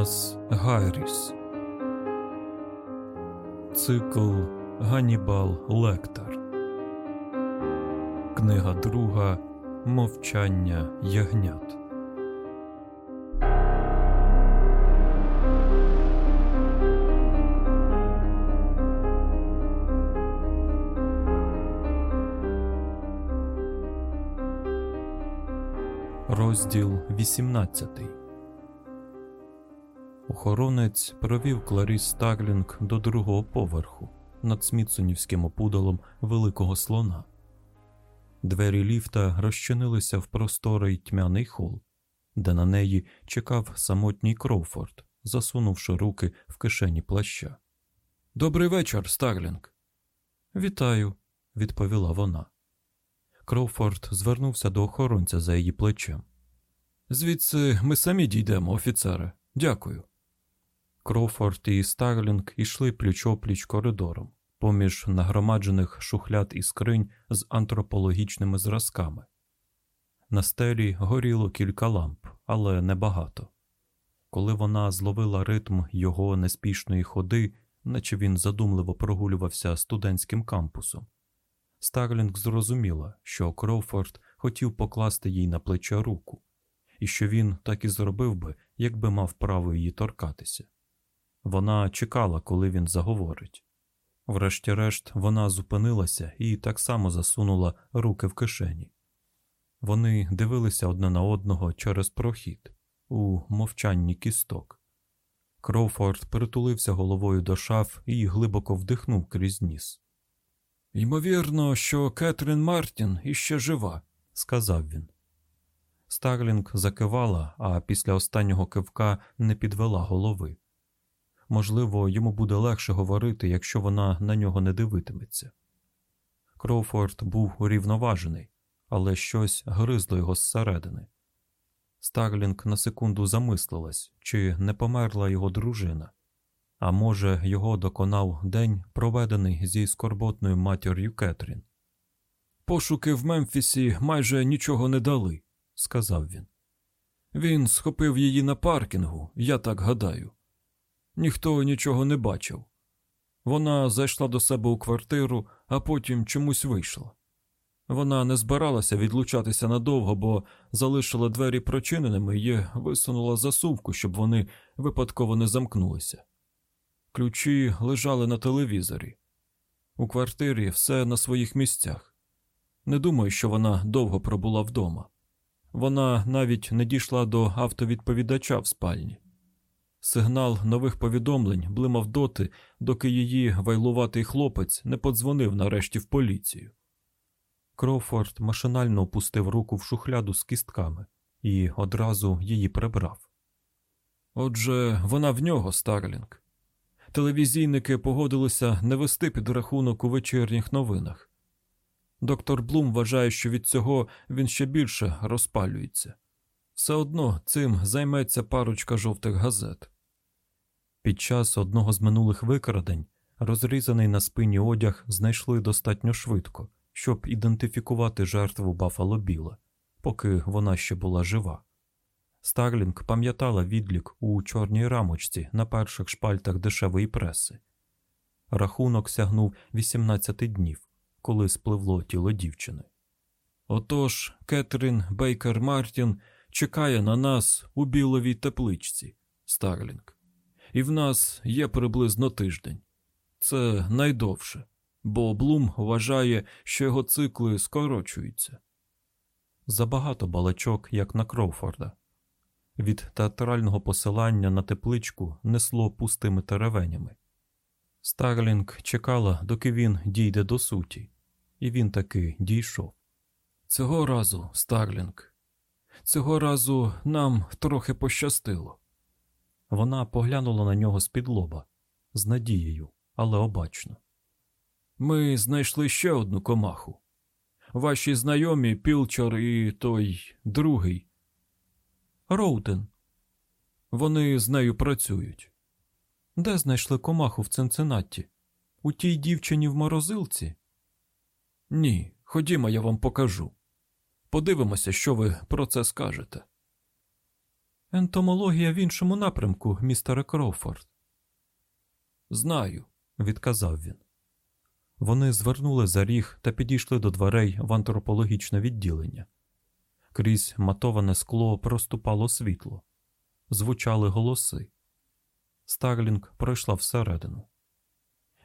Анас Гайріс. Цикл Ганібал Лектор. Книга друга Мовчання ягнят. Розділ 18 Охоронець провів Кларіс Стаглінг до другого поверху над Смітсонівським опудалом великого слона. Двері ліфта розчинилися в просторий тьмяний хол, де на неї чекав самотній Кроуфорд, засунувши руки в кишені плаща. Добрий вечір, Стаглінг. Вітаю, відповіла вона. Кроуфорд звернувся до охоронця за її плечем. Звідси ми самі дійдемо, офіцере. Дякую. Кроуфорд і Старлінг ішли пліч-опліч коридором, поміж нагромаджених шухляд і скринь з антропологічними зразками. На стелі горіло кілька ламп, але небагато. Коли вона зловила ритм його неспішної ходи, наче він задумливо прогулювався студентським кампусом, Старлінг зрозуміла, що Кроуфорд хотів покласти їй на плече руку, і що він так і зробив би, якби мав право її торкатися. Вона чекала, коли він заговорить. Врешті-решт, вона зупинилася і так само засунула руки в кишені. Вони дивилися одне на одного через прохід у мовчанні кісток. Кроуфорд притулився головою до шаф і глибоко вдихнув крізь ніс. Ймовірно, що Кетрін Мартін іще жива, сказав він. Старлінг закивала, а після останнього кивка не підвела голови. Можливо, йому буде легше говорити, якщо вона на нього не дивитиметься. Кроуфорд був урівноважений, але щось гризло його зсередини. Старлінг на секунду замислилась, чи не померла його дружина, а може, його доконав день, проведений зі скорботною матір'ю Кетрін. Пошуки в Мемфісі майже нічого не дали, сказав він. Він схопив її на паркінгу, я так гадаю. Ніхто нічого не бачив. Вона зайшла до себе у квартиру, а потім чомусь вийшла. Вона не збиралася відлучатися надовго, бо залишила двері прочиненими і висунула засувку, щоб вони випадково не замкнулися. Ключі лежали на телевізорі. У квартирі все на своїх місцях. Не думаю, що вона довго пробула вдома. Вона навіть не дійшла до автовідповідача в спальні. Сигнал нових повідомлень блимав доти, доки її вайлуватий хлопець не подзвонив нарешті в поліцію. Кроуфорд машинально опустив руку в шухляду з кістками і одразу її прибрав. Отже, вона в нього, Старлінг. Телевізійники погодилися не вести підрахунок у вечірніх новинах. Доктор Блум вважає, що від цього він ще більше розпалюється. Все одно цим займеться парочка жовтих газет. Під час одного з минулих викрадень розрізаний на спині одяг знайшли достатньо швидко, щоб ідентифікувати жертву Бафало Біла, поки вона ще була жива. Старлінг пам'ятала відлік у чорній рамочці на перших шпальтах дешевої преси. Рахунок сягнув 18 днів, коли спливло тіло дівчини. Отож, Кетрін Бейкер Мартін чекає на нас у біловій тепличці, Старлінг, і в нас є приблизно тиждень. Це найдовше, бо Блум вважає, що його цикли скорочуються. Забагато балачок, як на Кроуфорда. Від театрального посилання на тепличку несло пустими теревенями. Старлінг чекала, доки він дійде до суті, і він таки дійшов. Цього разу, Старлінг, цього разу нам трохи пощастило. Вона поглянула на нього з-під лоба, з надією, але обачно. Ми знайшли ще одну комаху. Ваші знайомі Пілчор і той другий. Роуден. Вони з нею працюють. Де знайшли комаху в Цинцинатті? У тій дівчині в морозилці? Ні, ходімо, я вам покажу. Подивимося, що ви про це скажете. Ентомологія в іншому напрямку, містере Кроуфорд. Знаю, відказав він. Вони звернули за ріг та підійшли до дверей в антропологічне відділення. Крізь матоване скло проступало світло, звучали голоси. Старлінг пройшла всередину.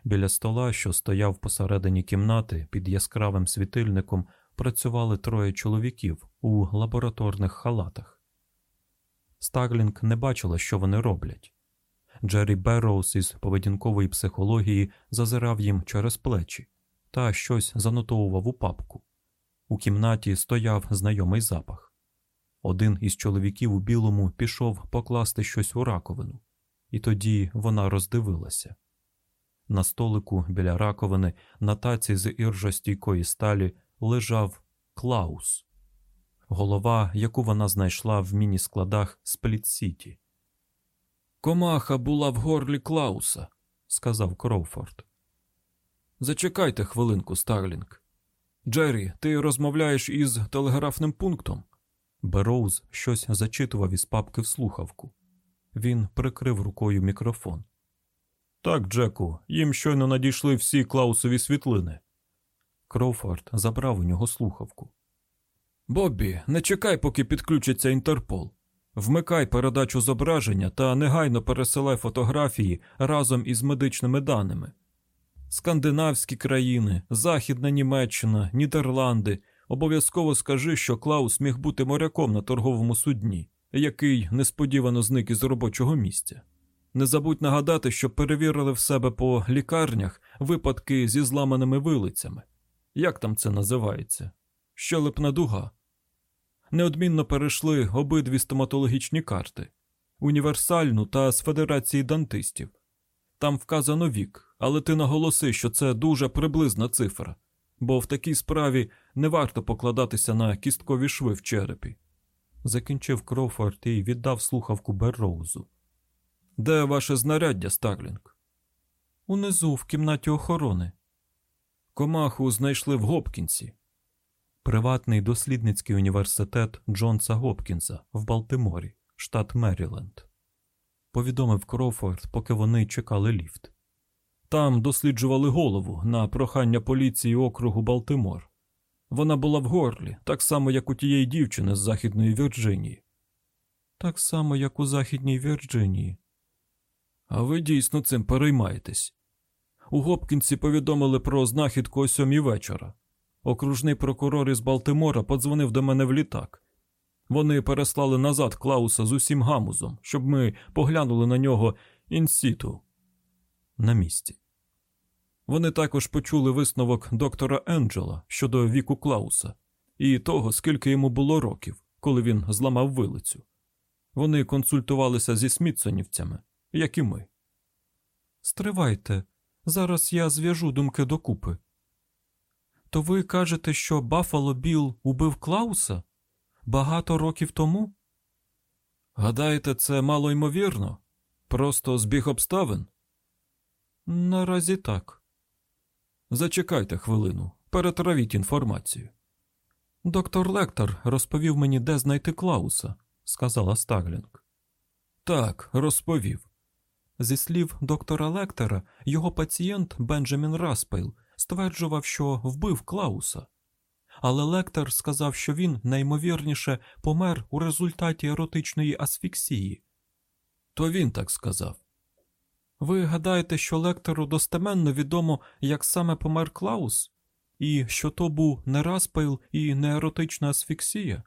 Біля стола, що стояв посередині кімнати під яскравим світильником, працювали троє чоловіків у лабораторних халатах. Старлінг не бачила, що вони роблять. Джері Берроуз із поведінкової психології зазирав їм через плечі та щось занотовував у папку. У кімнаті стояв знайомий запах. Один із чоловіків у білому пішов покласти щось у раковину, і тоді вона роздивилася. На столику біля раковини на таці з іржостійкої сталі лежав Клаус, голова, яку вона знайшла в міні-складах Спліт-Сіті. Комаха була в горлі Клауса, сказав Кроуфорд. Зачекайте хвилинку, Старлінг. Джері, ти розмовляєш із телеграфним пунктом. Бероуз щось зачитував із папки в слухавку. Він прикрив рукою мікрофон. Так, Джеку, їм щойно надійшли всі клаусові світлини. Кроуфорд забрав у нього слухавку. Боббі, не чекай, поки підключиться Інтерпол. Вмикай передачу зображення та негайно пересилай фотографії разом із медичними даними. Скандинавські країни, Західна Німеччина, Нідерланди. Обов'язково скажи, що Клаус міг бути моряком на торговому судні, який несподівано зник із робочого місця. Не забудь нагадати, що перевірили в себе по лікарнях випадки зі зламаними вилицями. Як там це називається? Щелепна дуга. Неодмінно перейшли обидві стоматологічні карти універсальну та з Федерації дантистів. Там вказано вік, але ти наголоси, що це дуже приблизна цифра, бо в такій справі не варто покладатися на кісткові шви в черепі. Закінчив Кроуфорд і віддав слухавку Берроузу. Де ваше знаряддя, Старлінг? Унизу, в кімнаті охорони. Комаху знайшли в Гопкінсі. Приватний дослідницький університет Джонса Гопкінса в Балтиморі, штат Меріленд. Повідомив Кроуфорд, поки вони чекали ліфт. Там досліджували голову на прохання поліції округу Балтимор. Вона була в горлі, так само, як у тієї дівчини з Західної Вірджинії. Так само, як у Західній Вірджинії. А ви дійсно цим переймаєтесь. У Гопкінсі повідомили про знахідку о сьомій вечора. Окружний прокурор із Балтимора подзвонив до мене в літак. Вони переслали назад Клауса з усім гамузом, щоб ми поглянули на нього інсіту на місці. Вони також почули висновок доктора Енджела щодо віку Клауса і того, скільки йому було років, коли він зламав вилицю. Вони консультувалися зі смітсонівцями, як і ми. Стривайте, зараз я зв'яжу думки докупи. То ви кажете, що Баффало Білл убив Клауса багато років тому? Гадаєте, це малоймовірно? Просто збіг обставин? Наразі так. Зачекайте хвилину, перетравіть інформацію. Доктор Лектор розповів мені, де знайти Клауса, сказала Старлінг. Так, розповів. Зі слів доктора Лектора, його пацієнт Бенджамін Распейл стверджував, що вбив Клауса. Але Лектор сказав, що він найімовірніше помер у результаті еротичної асфіксії. То він так сказав. Ви гадаєте, що Лектору достеменно відомо, як саме помер Клаус, і що то був не Распейл і не еротична асфіксія?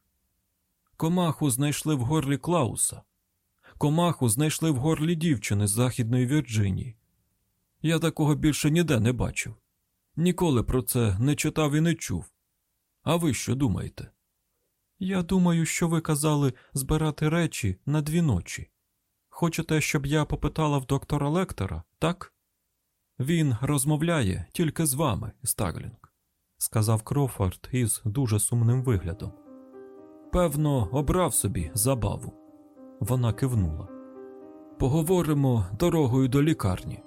Комаху знайшли в горлі Клауса. Комаху знайшли в горлі дівчини з Західної Вірджинії. Я такого більше ніде не бачив. Ніколи про це не читав і не чув. А ви що думаєте? Я думаю, що ви казали збирати речі на дві ночі. Хочете, щоб я попитала в доктора Лектора, так? Він розмовляє тільки з вами, Стаглінг, сказав Крофорд із дуже сумним виглядом. Певно, обрав собі забаву. Вона кивнула. Поговоримо дорогою до лікарні.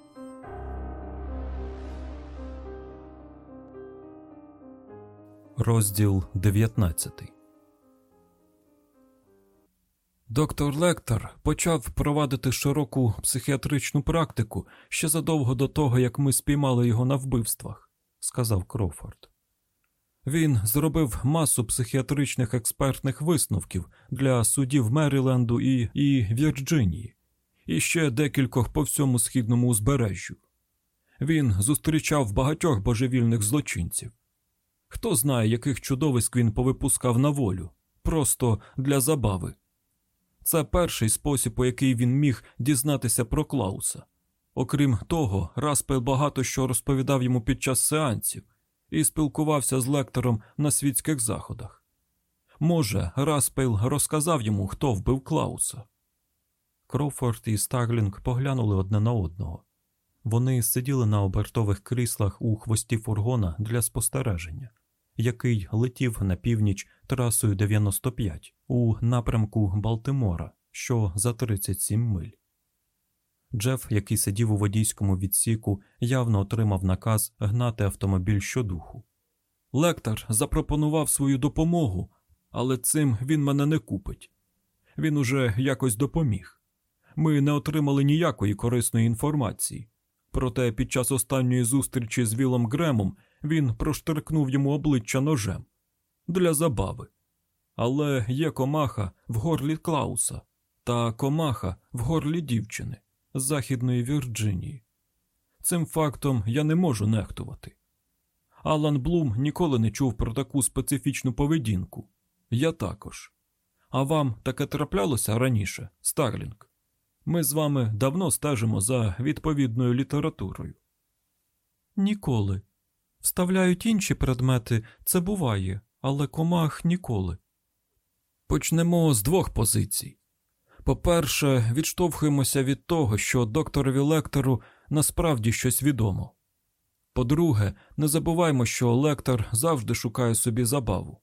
Розділ 19 Доктор Лектор почав провадити широку психіатричну практику ще задовго до того, як ми спіймали його на вбивствах, сказав Крофорд. Він зробив масу психіатричних експертних висновків для судів Меріленду і, і Вірджинії, і ще декількох по всьому східному узбережжю. Він зустрічав багатьох божевільних злочинців. Хто знає, яких чудовиськ він повипускав на волю, просто для забави. Це перший спосіб, у який він міг дізнатися про Клауса. Окрім того, Распейл багато що розповідав йому під час сеансів і спілкувався з Лектором на світських заходах. Може, Распейл розказав йому, хто вбив Клауса. Кроуфорд і Старлінг поглянули одне на одного. Вони сиділи на обертових кріслах у хвості фургона для спостереження, який летів на північ трасою 95 у напрямку Балтимора, що за 37 миль. Джеф, який сидів у водійському відсіку, явно отримав наказ гнати автомобіль щодуху. Лектор запропонував свою допомогу, але цим він мене не купить. Він уже якось допоміг. Ми не отримали ніякої корисної інформації. Проте під час останньої зустрічі з Вілом Гремом він проштеркнув йому обличчя ножем для забави. Але є комаха в горлі Клауса та комаха в горлі дівчини з Західної Вірджинії. Цим фактом я не можу нехтувати. Алан Блум ніколи не чув про таку специфічну поведінку. Я також. А вам таке траплялося раніше, Старлінг? Ми з вами давно стежимо за відповідною літературою. Ніколи. Вставляють інші предмети, це буває, але комах ніколи. Почнемо з двох позицій. По-перше, відштовхуємося від того, що докторові лектору насправді щось відомо. По-друге, не забуваймо, що лектор завжди шукає собі забаву.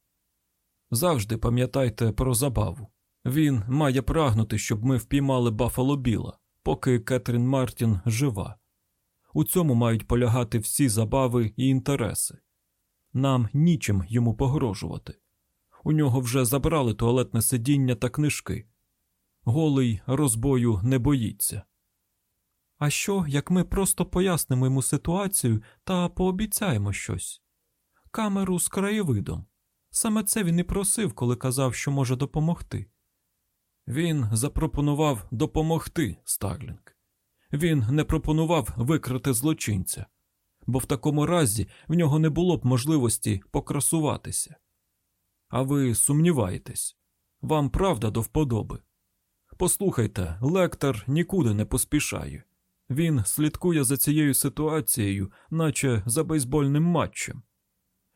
Завжди пам'ятайте про забаву. Він має прагнути, щоб ми впіймали Баффало Біла, поки Кетрін Мартін жива. У цьому мають полягати всі забави і інтереси. Нам нічим йому погрожувати. У нього вже забрали туалетне сидіння та книжки. Голий розбою не боїться. А що, як ми просто пояснимо йому ситуацію та пообіцяємо щось? Камеру з краєвидом. Саме це він і просив, коли казав, що може допомогти. Він запропонував допомогти, Старлінг. Він не пропонував викрити злочинця, бо в такому разі в нього не було б можливості покрасуватися. А ви сумніваєтесь, вам правда до вподоби. Послухайте, лектор нікуди не поспішає. Він слідкує за цією ситуацією, наче за бейсбольним матчем.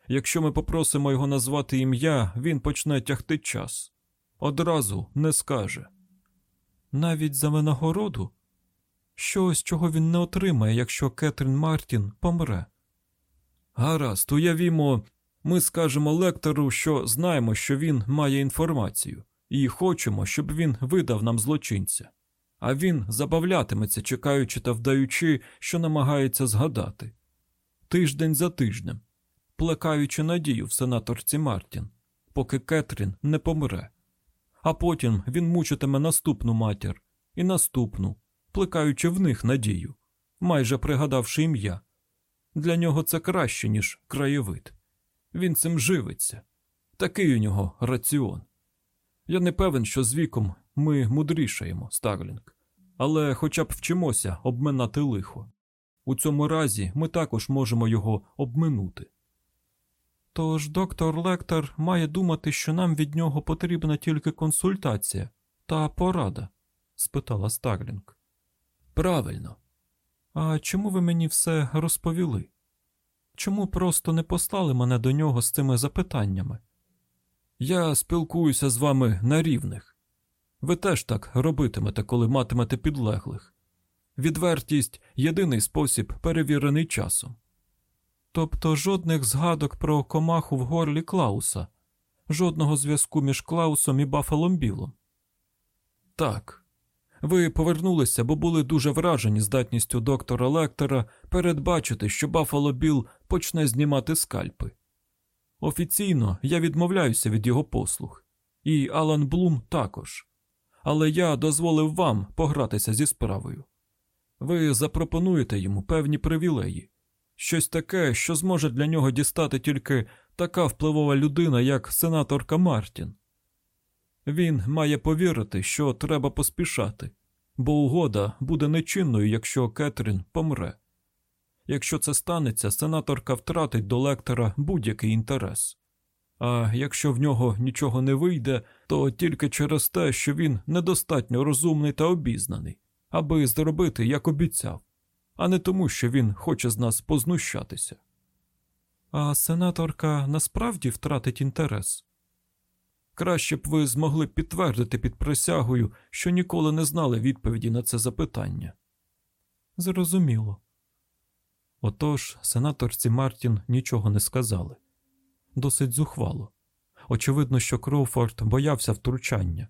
Якщо ми попросимо його назвати ім'я, він почне тягти час. Одразу не скаже. Навіть за винагороду? Щось, чого він не отримає, якщо Кетрін Мартін помре. Гаразд, уявімо, ми скажемо лектору, що знаємо, що він має інформацію, і хочемо, щоб він видав нам злочинця. А він забавлятиметься, чекаючи та вдаючи, що намагається згадати. Тиждень за тижнем, плекаючи надію в сенаторці Мартін, поки Кетрін не помре. А потім він мучитиме наступну матір і наступну, плекаючи в них надію, майже пригадавши ім'я. Для нього це краще, ніж краєвид. Він цим живиться. Такий у нього раціон. Я не певен, що з віком ми мудрішаємо, Старлінг, але хоча б вчимося обминати лихо. У цьому разі ми також можемо його обминути. Тож доктор Лектор має думати, що нам від нього потрібна тільки консультація та порада? спитала Старлінг. Правильно. А чому ви мені все розповіли? Чому просто не послали мене до нього з цими запитаннями? Я спілкуюся з вами на рівних. Ви теж так робитимете, коли матимете підлеглих. Відвертість єдиний спосіб, перевірений часом. Тобто жодних згадок про комаху в горлі Клауса, жодного зв'язку між Клаусом і Бафалом Білом. Так. Ви повернулися, бо були дуже вражені здатністю доктора Лектора передбачити, що Бафало Біл почне знімати скальпи. Офіційно я відмовляюся від його послуг, і Алан Блум також. але я дозволив вам погратися зі справою. Ви запропонуєте йому певні привілеї, щось таке, що зможе для нього дістати тільки така впливова людина, як сенаторка Мартін. Він має повірити, що треба поспішати, бо угода буде нечинною, якщо Кетрін помре. Якщо це станеться, сенаторка втратить до лектора будь-який інтерес. А якщо в нього нічого не вийде, то тільки через те, що він недостатньо розумний та обізнаний, аби зробити, як обіцяв, а не тому, що він хоче з нас познущатися. А сенаторка насправді втратить інтерес. Краще б ви змогли підтвердити під присягою, що ніколи не знали відповіді на це запитання. Зрозуміло. Отож, сенаторці Мартін нічого не сказали. Досить зухвало. Очевидно, що Кроуфорд боявся втручання,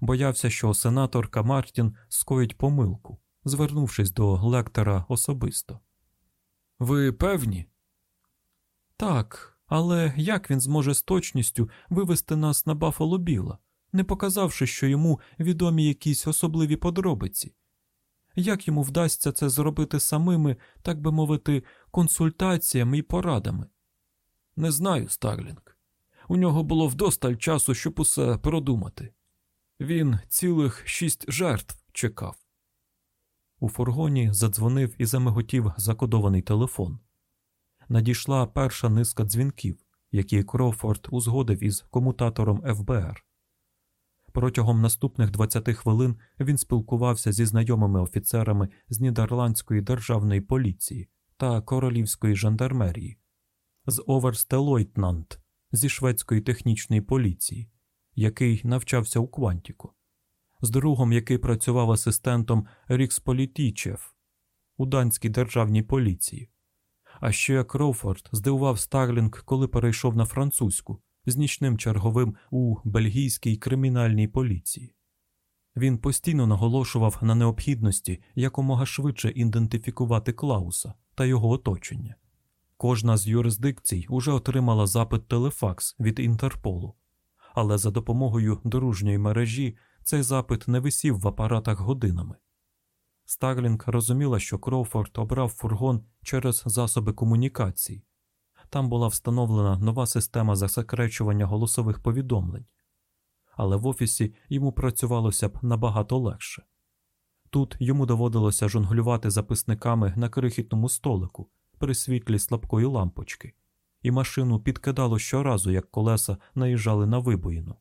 боявся, що сенаторка Мартін скоїть помилку, звернувшись до лектора особисто. Ви певні? Так, але як він зможе з точністю вивести нас на Баффало Біла, не показавши, що йому відомі якісь особливі подробиці? Як йому вдасться це зробити самими, так би мовити, консультаціями і порадами? Не знаю, Старлінг. У нього було вдосталь часу, щоб усе продумати. Він цілих шість жертв чекав. У фургоні задзвонив і замиготів закодований телефон. Надійшла перша низка дзвінків, які Кроуфорд узгодив із комутатором ФБР. Протягом наступних 20 хвилин він спілкувався зі знайомими офіцерами з Нідерландської державної поліції та королівської жандармерії, з överstelöjtnant зі шведської технічної поліції, який навчався у Квантіку, з другом, який працював асистентом rigspolitichef у данській державній поліції. А ще Кроуфорд здивував Старлінг, коли перейшов на французьку з нічним черговим у бельгійській кримінальній поліції. Він постійно наголошував на необхідності якомога швидше ідентифікувати Клауса та його оточення. Кожна з юрисдикцій уже отримала запит телефакс від Інтерполу, але за допомогою дружньої мережі цей запит не висів в апаратах годинами. Старлінг розуміла, що Кроуфорд обрав фургон через засоби комунікацій. Там була встановлена нова система засекречування голосових повідомлень, але в офісі йому працювалося б набагато легше. Тут йому доводилося жонглювати записниками на крихітному столику при світлі слабкої лампочки, і машину підкидало щоразу, як колеса наїжджали на вибоїну.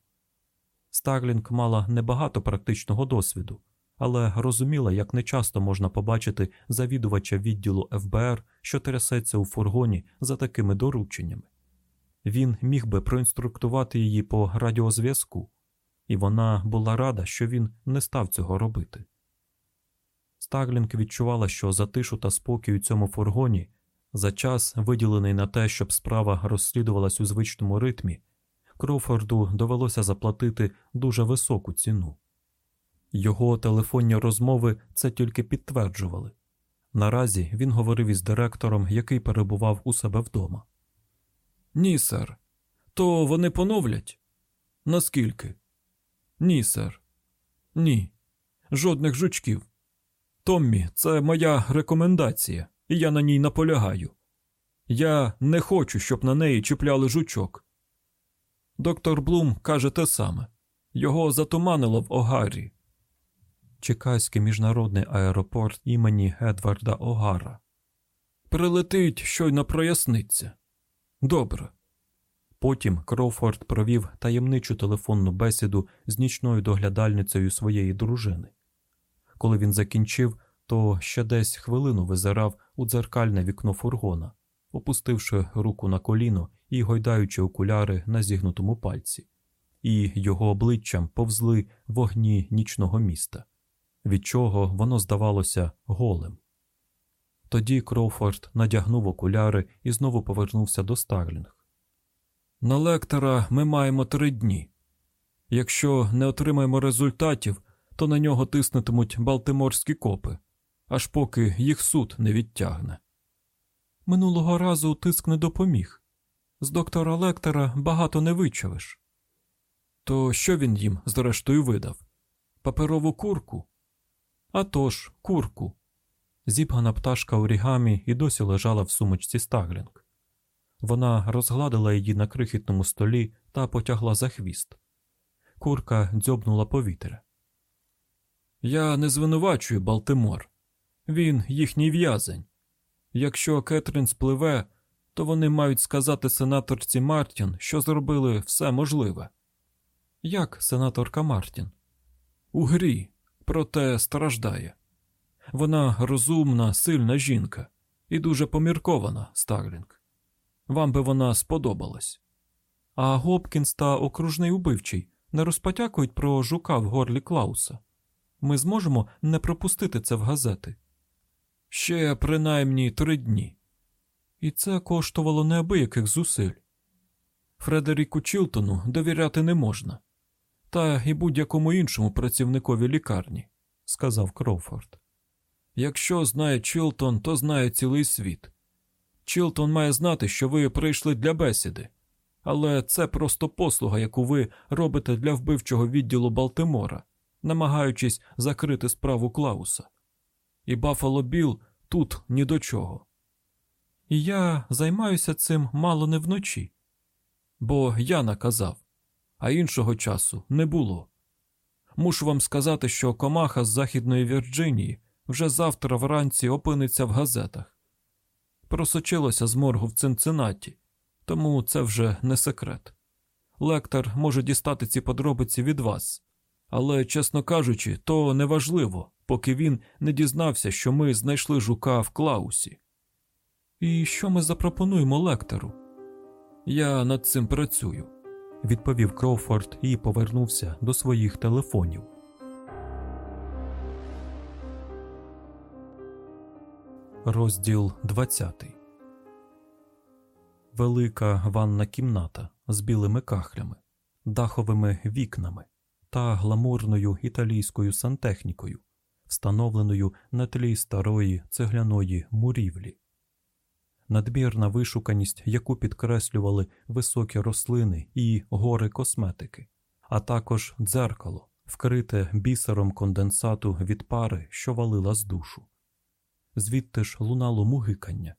Старлінг мала небагато практичного досвіду, але розуміла, як нечасто можна побачити завідувача відділу ФБР, що трясеться у фургоні за такими дорученнями. Він міг би проінструктувати її по радіозв'язку, і вона була рада, що він не став цього робити. Старлінг відчувала, що за тишу та спокій у цьому фургоні, за час, виділений на те, щоб справа розслідувалась у звичному ритмі, Кроуфорду довелося заплатити дуже високу ціну. Його телефонні розмови це тільки підтверджували. Наразі він говорив із директором, який перебував у себе вдома. Ні, сер. То вони поновлять? Наскільки? Ні, сер. Ні. Жодних жучків. Томмі, це моя рекомендація, і я на ній наполягаю. Я не хочу, щоб на неї чіпляли жучок. Доктор Блум каже те саме його затуманило в Огарі. Чекайський міжнародний аеропорт імені Едварда Огара. Прилетить, щойно проясниться. Добре. Потім Кроуфорд провів таємничу телефонну бесіду з нічною доглядальницею своєї дружини. Коли він закінчив, то ще десь хвилину визирав у дзеркальне вікно фургона, опустивши руку на коліно і гойдаючи окуляри на зігнутому пальці, і його обличчям повзли вогні нічного міста, від чого воно здавалося голим. Тоді Кроуфорд надягнув окуляри і знову повернувся до Старлінг. На лектора ми маємо три дні. Якщо не отримаємо результатів, то на нього тиснутимуть балтиморські копи, аж поки їх суд не відтягне. Минулого разу тиск не допоміг. З доктора Лектора багато не вичавиш. То що він їм, зрештою, видав? Паперову курку? «А тож, курку. Зібгана пташка орігамі і досі лежала в сумочці Стаглінг. Вона розгладила її на крихітному столі та потягла за хвіст. Курка дзьобнула повітря. Я не звинувачую Балтимор. Він їхній в'язень. Якщо Кетрін спливе, то вони мають сказати сенаторці Мартін, що зробили все можливе. Як сенаторка Мартін? У грі, проте страждає. Вона розумна, сильна жінка і дуже поміркована, Старлінг. Вам би вона сподобалась. А Гопкінс та окружний убивчий не розпатякують про жука в горлі Клауса. Ми зможемо не пропустити це в газети. Ще принаймні три дні. І це коштувало неабияких зусиль. Фредеріку Чілтону довіряти не можна, та і будь-якому іншому працівникові лікарні, сказав Кроуфорд. Якщо знає Чілтон, то знає цілий світ. Чілтон має знати, що ви прийшли для бесіди, але це просто послуга, яку ви робите для вбивчого відділу Балтимора, намагаючись закрити справу Клауса. І Баффало Білл тут ні до чого. І я займаюся цим мало не вночі, бо я наказав, а іншого часу не було. Мушу вам сказати, що комаха з Західної Вірджинії вже завтра вранці опиниться в газетах. Просочилося з моргу в Цинциннаті, тому це вже не секрет. Лектор може дістати ці подробиці від вас, але, чесно кажучи, то неважливо, поки він не дізнався, що ми знайшли жука в Клаусі. І що ми запропонуємо лектору? Я над цим працюю, відповів Кроуфорд і повернувся до своїх телефонів. Розділ 20 Велика ванна кімната з білими кахлями, даховими вікнами та гламурною італійською сантехнікою, встановленою на тлі старої цегляної мурівлі. Надмірна вишуканість, яку підкреслювали високі рослини і гори косметики, а також дзеркало, вкрите бісером конденсату від пари, що валила з душу. Звідти ж лунало мугикання.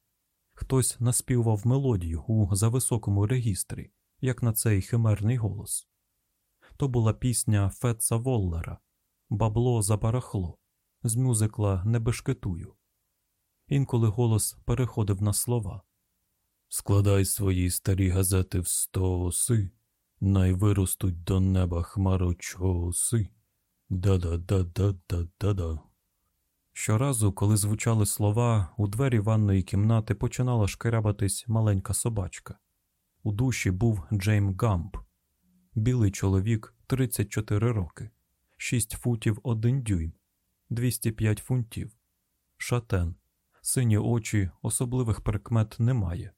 Хтось наспівав мелодію у зависокому регістрі, як на цей химерний голос. То була пісня Фетца Воллера Бабло за барахло з мюзикла Не бешкетую. Інколи голос переходив на слова Складай свої старі газети в сто оси, най виростуть до неба хмарочоси. Да-да-да-да-да-да-да. Щоразу, коли звучали слова, у двері ванної кімнати починала шкерябатись маленька собачка. У душі був Джейм Гамп, білий чоловік 34 роки, 6 футів 1 дюйм, 205 фунтів, шатен, сині очі, особливих прикмет немає.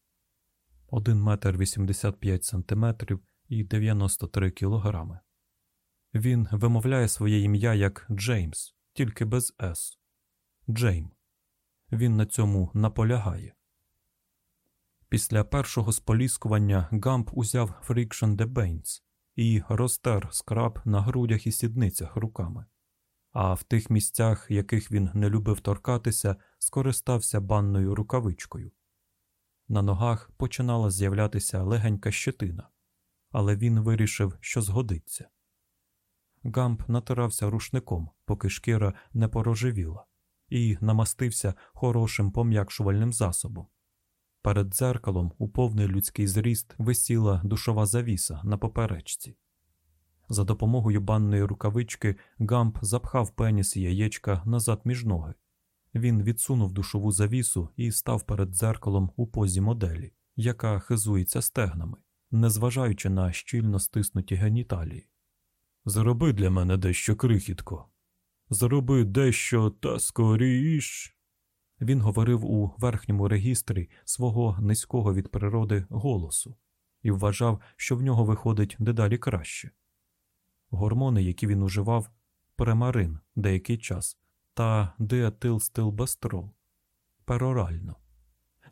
1 метр 85 сантиметрів і 93 кілограми. Він вимовляє своє ім'я як Джеймс, тільки без С. Джейм. Він на цьому наполягає. Після першого споліскування Гамп узяв Friction de Bains і розтер скраб на грудях і сідницях руками, а в тих місцях, яких він не любив торкатися, скористався банною рукавичкою. На ногах починала з'являтися легенька щетина, але він вирішив, що згодиться. Гамп натирався рушником, поки шкіра не порожевіла і намастився хорошим пом'якшувальним засобом. Перед дзеркалом у повний людський зріст висіла душова завіса на поперечці. За допомогою банної рукавички Гамп запхав пеніс яєчка назад між ноги. Він відсунув душову завісу і став перед дзеркалом у позі моделі, яка хизується стегнами, незважаючи на щільно стиснуті геніталії. Зроби для мене дещо крихітко, Зроби дещо та скоріш. Він говорив у верхньому регістрі свого низького від природи голосу і вважав, що в нього виходить дедалі краще. Гормони, які він уживав, премарин деякий час та диатилстилбестрол перорально,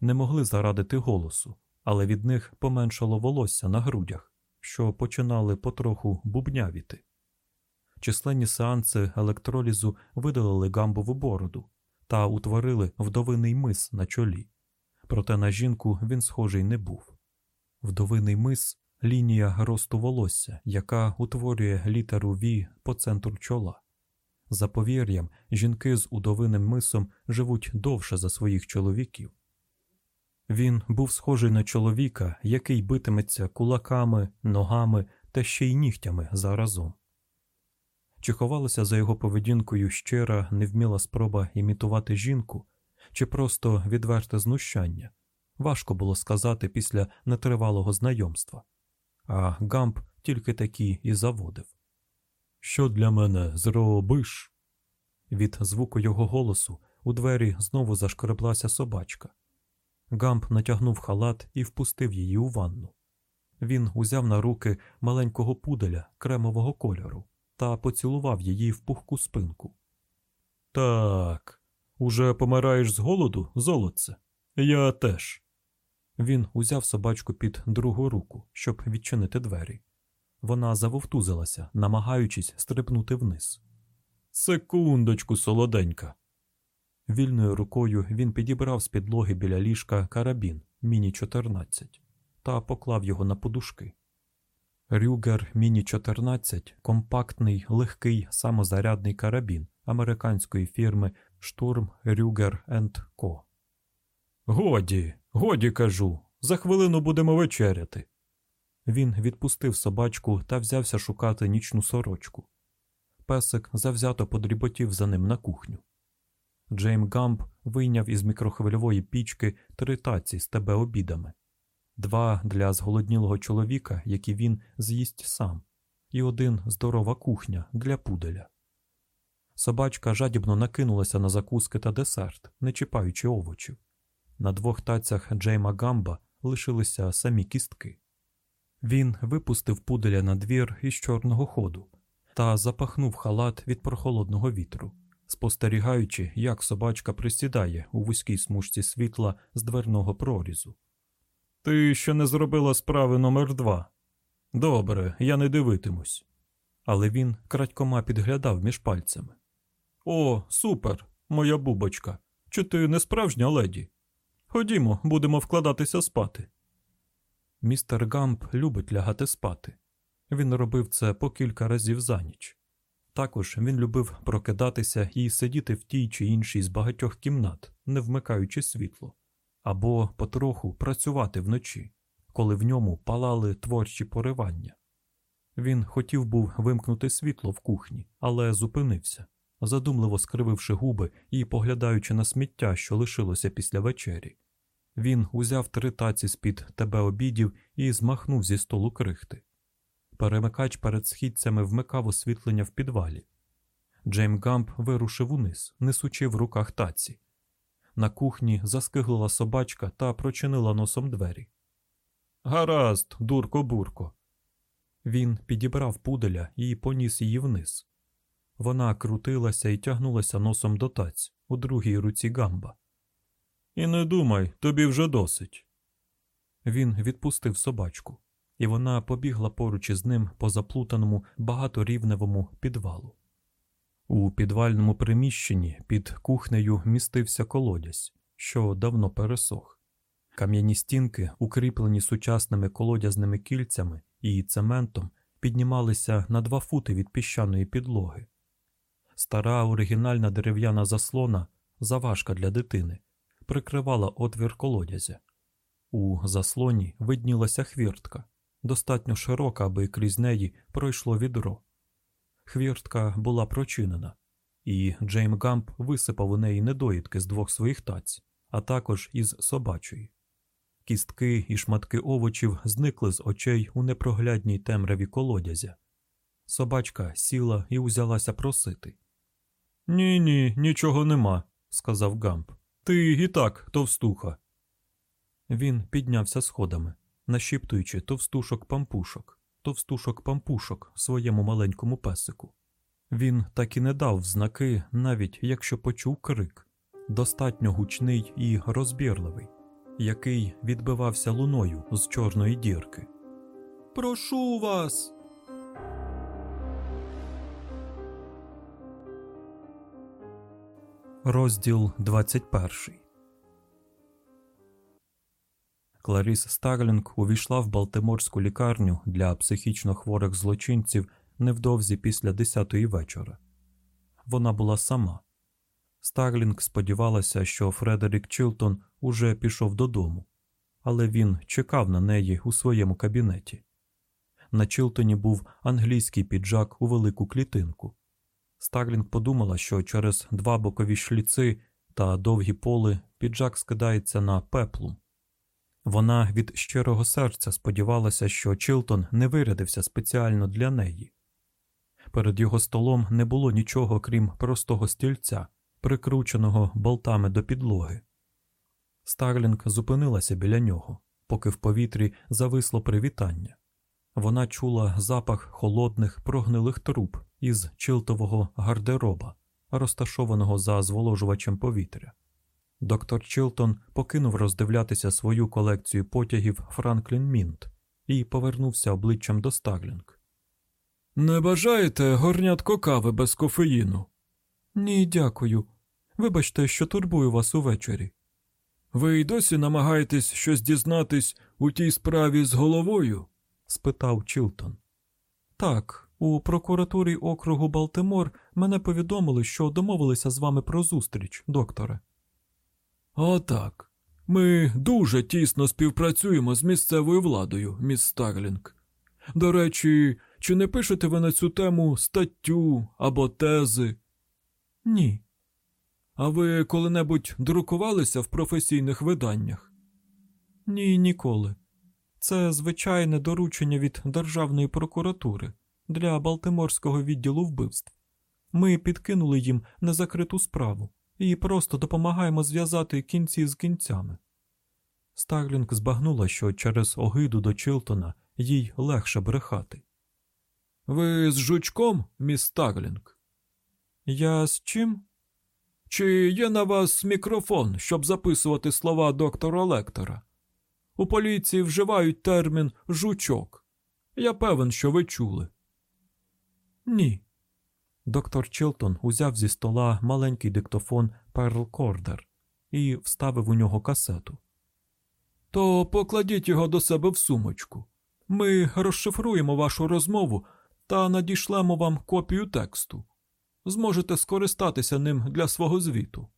не могли зарадити голосу, але від них поменшало волосся на грудях, що починали потроху бубнявіти. Численні сеанси електролізу видалили гамбову бороду та утворили вдовиний мис на чолі. Проте на жінку він схожий не був. Вдовиний мис лінія росту волосся, яка утворює літеру Ві по центру чола. За повір'ям, жінки з удовиним мисом живуть довше за своїх чоловіків. Він був схожий на чоловіка, який битиметься кулаками, ногами та ще й нігтями заразом. Чи ховалася за його поведінкою щира, невміла спроба імітувати жінку, чи просто відверте знущання, важко було сказати після нетривалого знайомства, а Гамп тільки такі і заводив. Що для мене зробиш? Від звуку його голосу у двері знову зашкреблася собачка. Гамп натягнув халат і впустив її у ванну. Він узяв на руки маленького пуделя кремового кольору та поцілував її в пухку спинку. Так, уже помираєш з голоду, золотце? Я теж. Він узяв собачку під другу руку, щоб відчинити двері. Вона завовтузилася, намагаючись стрибнути вниз. Секундочку, солоденька. Вільною рукою він підібрав з підлоги біля ліжка карабін Міні 14 та поклав його на подушки. Рюгер Міні 14 компактний, легкий самозарядний карабін американської фірми Штурм Рюгер Co. Годі, годі кажу, за хвилину будемо вечеряти. Він відпустив собачку та взявся шукати нічну сорочку. Песик завзято подріботів за ним на кухню. Джейм Гамп вийняв із мікрохвильової пічки три таці з ТБ-обідами два для зголоднілого чоловіка, які він з'їсть сам, і один здорова кухня для пуделя. Собачка жадібно накинулася на закуски та десерт, не чіпаючи овочів. На двох тацях Джейма Гамба лишилися самі кістки. Він випустив пуделя на двір із чорного ходу та запахнув халат від прохолодного вітру, спостерігаючи, як собачка присідає у вузькій смужці світла з дверного прорізу. Ти ще не зробила справи номер два. Добре, я не дивитимусь. Але він крадькома підглядав між пальцями. О, супер, моя бубочка. Чи ти не справжня леді? Ходімо, будемо вкладатися спати. Містер Гамп любить лягати спати. Він робив це по кілька разів за ніч. Також він любив прокидатися і сидіти в тій чи іншій з багатьох кімнат, не вмикаючи світло, або потроху працювати вночі, коли в ньому палали творчі поривання. Він хотів був вимкнути світло в кухні, але зупинився, задумливо скрививши губи і поглядаючи на сміття, що лишилося після вечері. Він узяв три таці з під тебе обідів і змахнув зі столу крихти. Перемикач перед східцями вмикав освітлення в підвалі. Джейм Гамп вирушив униз, несучи в руках таці. На кухні заскиглила собачка та прочинила носом двері. Гаразд, дурко бурко. Він підібрав пуделя і поніс її вниз. Вона крутилася і тягнулася носом до таць у другій руці Гамба. І не думай, тобі вже досить. Він відпустив собачку, і вона побігла поруч із ним по заплутаному багаторівневому підвалу. У підвальному приміщенні під кухнею містився колодязь, що давно пересох. Кам'яні стінки, укріплені сучасними колодязними кільцями і цементом, піднімалися на два фути від піщаної підлоги. Стара оригінальна дерев'яна заслона, заважка для дитини, прикривала отвір колодязя. У заслоні виднілася хвіртка, достатньо широка, аби крізь неї пройшло відро. Хвіртка була прочинена, і Джейм Гамп висипав у неї недоїдки з двох своїх таць, а також із собачої. Кістки і шматки овочів зникли з очей у непроглядній темряві колодязя. Собачка сіла і узялася просити. Ні, ні, нічого нема, сказав Гамп. Ти і так, товстуха. Він піднявся сходами, нашіптуючи товстушок пампушок, товстушок пампушок своєму маленькому песику. Він так і не дав знаки, навіть якщо почув крик, достатньо гучний і розбірливий, який відбивався луною з чорної дірки. Прошу вас. Розділ 21 Кларіс Старлінг увійшла в Балтиморську лікарню для психічно хворих злочинців невдовзі після 10-ї вечора. Вона була сама. Старлінг сподівалася, що Фредерік Чилтон уже пішов додому, але він чекав на неї у своєму кабінеті. На Чилтоні був англійський піджак у велику клітинку. Старлінг подумала, що через два бокові шліци та довгі поли піджак скидається на пеплум. Вона від щирого серця сподівалася, що Чилтон не вирядився спеціально для неї. Перед його столом не було нічого крім простого стільця, прикрученого болтами до підлоги. Старлінг зупинилася біля нього, поки в повітрі зависло привітання. Вона чула запах холодних прогнилих труб із Чилтонового гардероба, розташованого за зволожувачем повітря. Доктор Чилтон покинув роздивлятися свою колекцію потягів Франклін Мінт і повернувся обличчям до Старлінг. Не бажаєте горнятко кави без кофеїну? Ні, дякую. Вибачте, що турбую вас увечері. Ви й досі намагаєтесь щось дізнатись у тій справі з головою? спитав Чилтон. Так, у прокуратурі округу Балтимор мене повідомили, що домовилися з вами про зустріч, докторе. Отак. Ми дуже тісно співпрацюємо з місцевою владою, міс Старлінг. До речі, чи не пишете ви на цю тему статтю або тези? Ні. А ви коли-небудь друкувалися в професійних виданнях? Ні, ніколи. Це звичайне доручення від Державної прокуратури для Балтиморського відділу вбивств. Ми підкинули їм незакриту справу і просто допомагаємо зв'язати кінці з кінцями. Старлінг збагнула, що через огиду до Чилтона їй легше брехати. Ви з жучком, міс Старлінг? Я з чим? Чи є на вас мікрофон, щоб записувати слова доктора Лектора? У поліції вживають термін жучок. Я певен, що ви чули. Ні. Доктор Чилтон узяв зі стола маленький диктофон Перлкордер і вставив у нього касету. То покладіть його до себе в сумочку. Ми розшифруємо вашу розмову та надішлемо вам копію тексту. Зможете скористатися ним для свого звіту.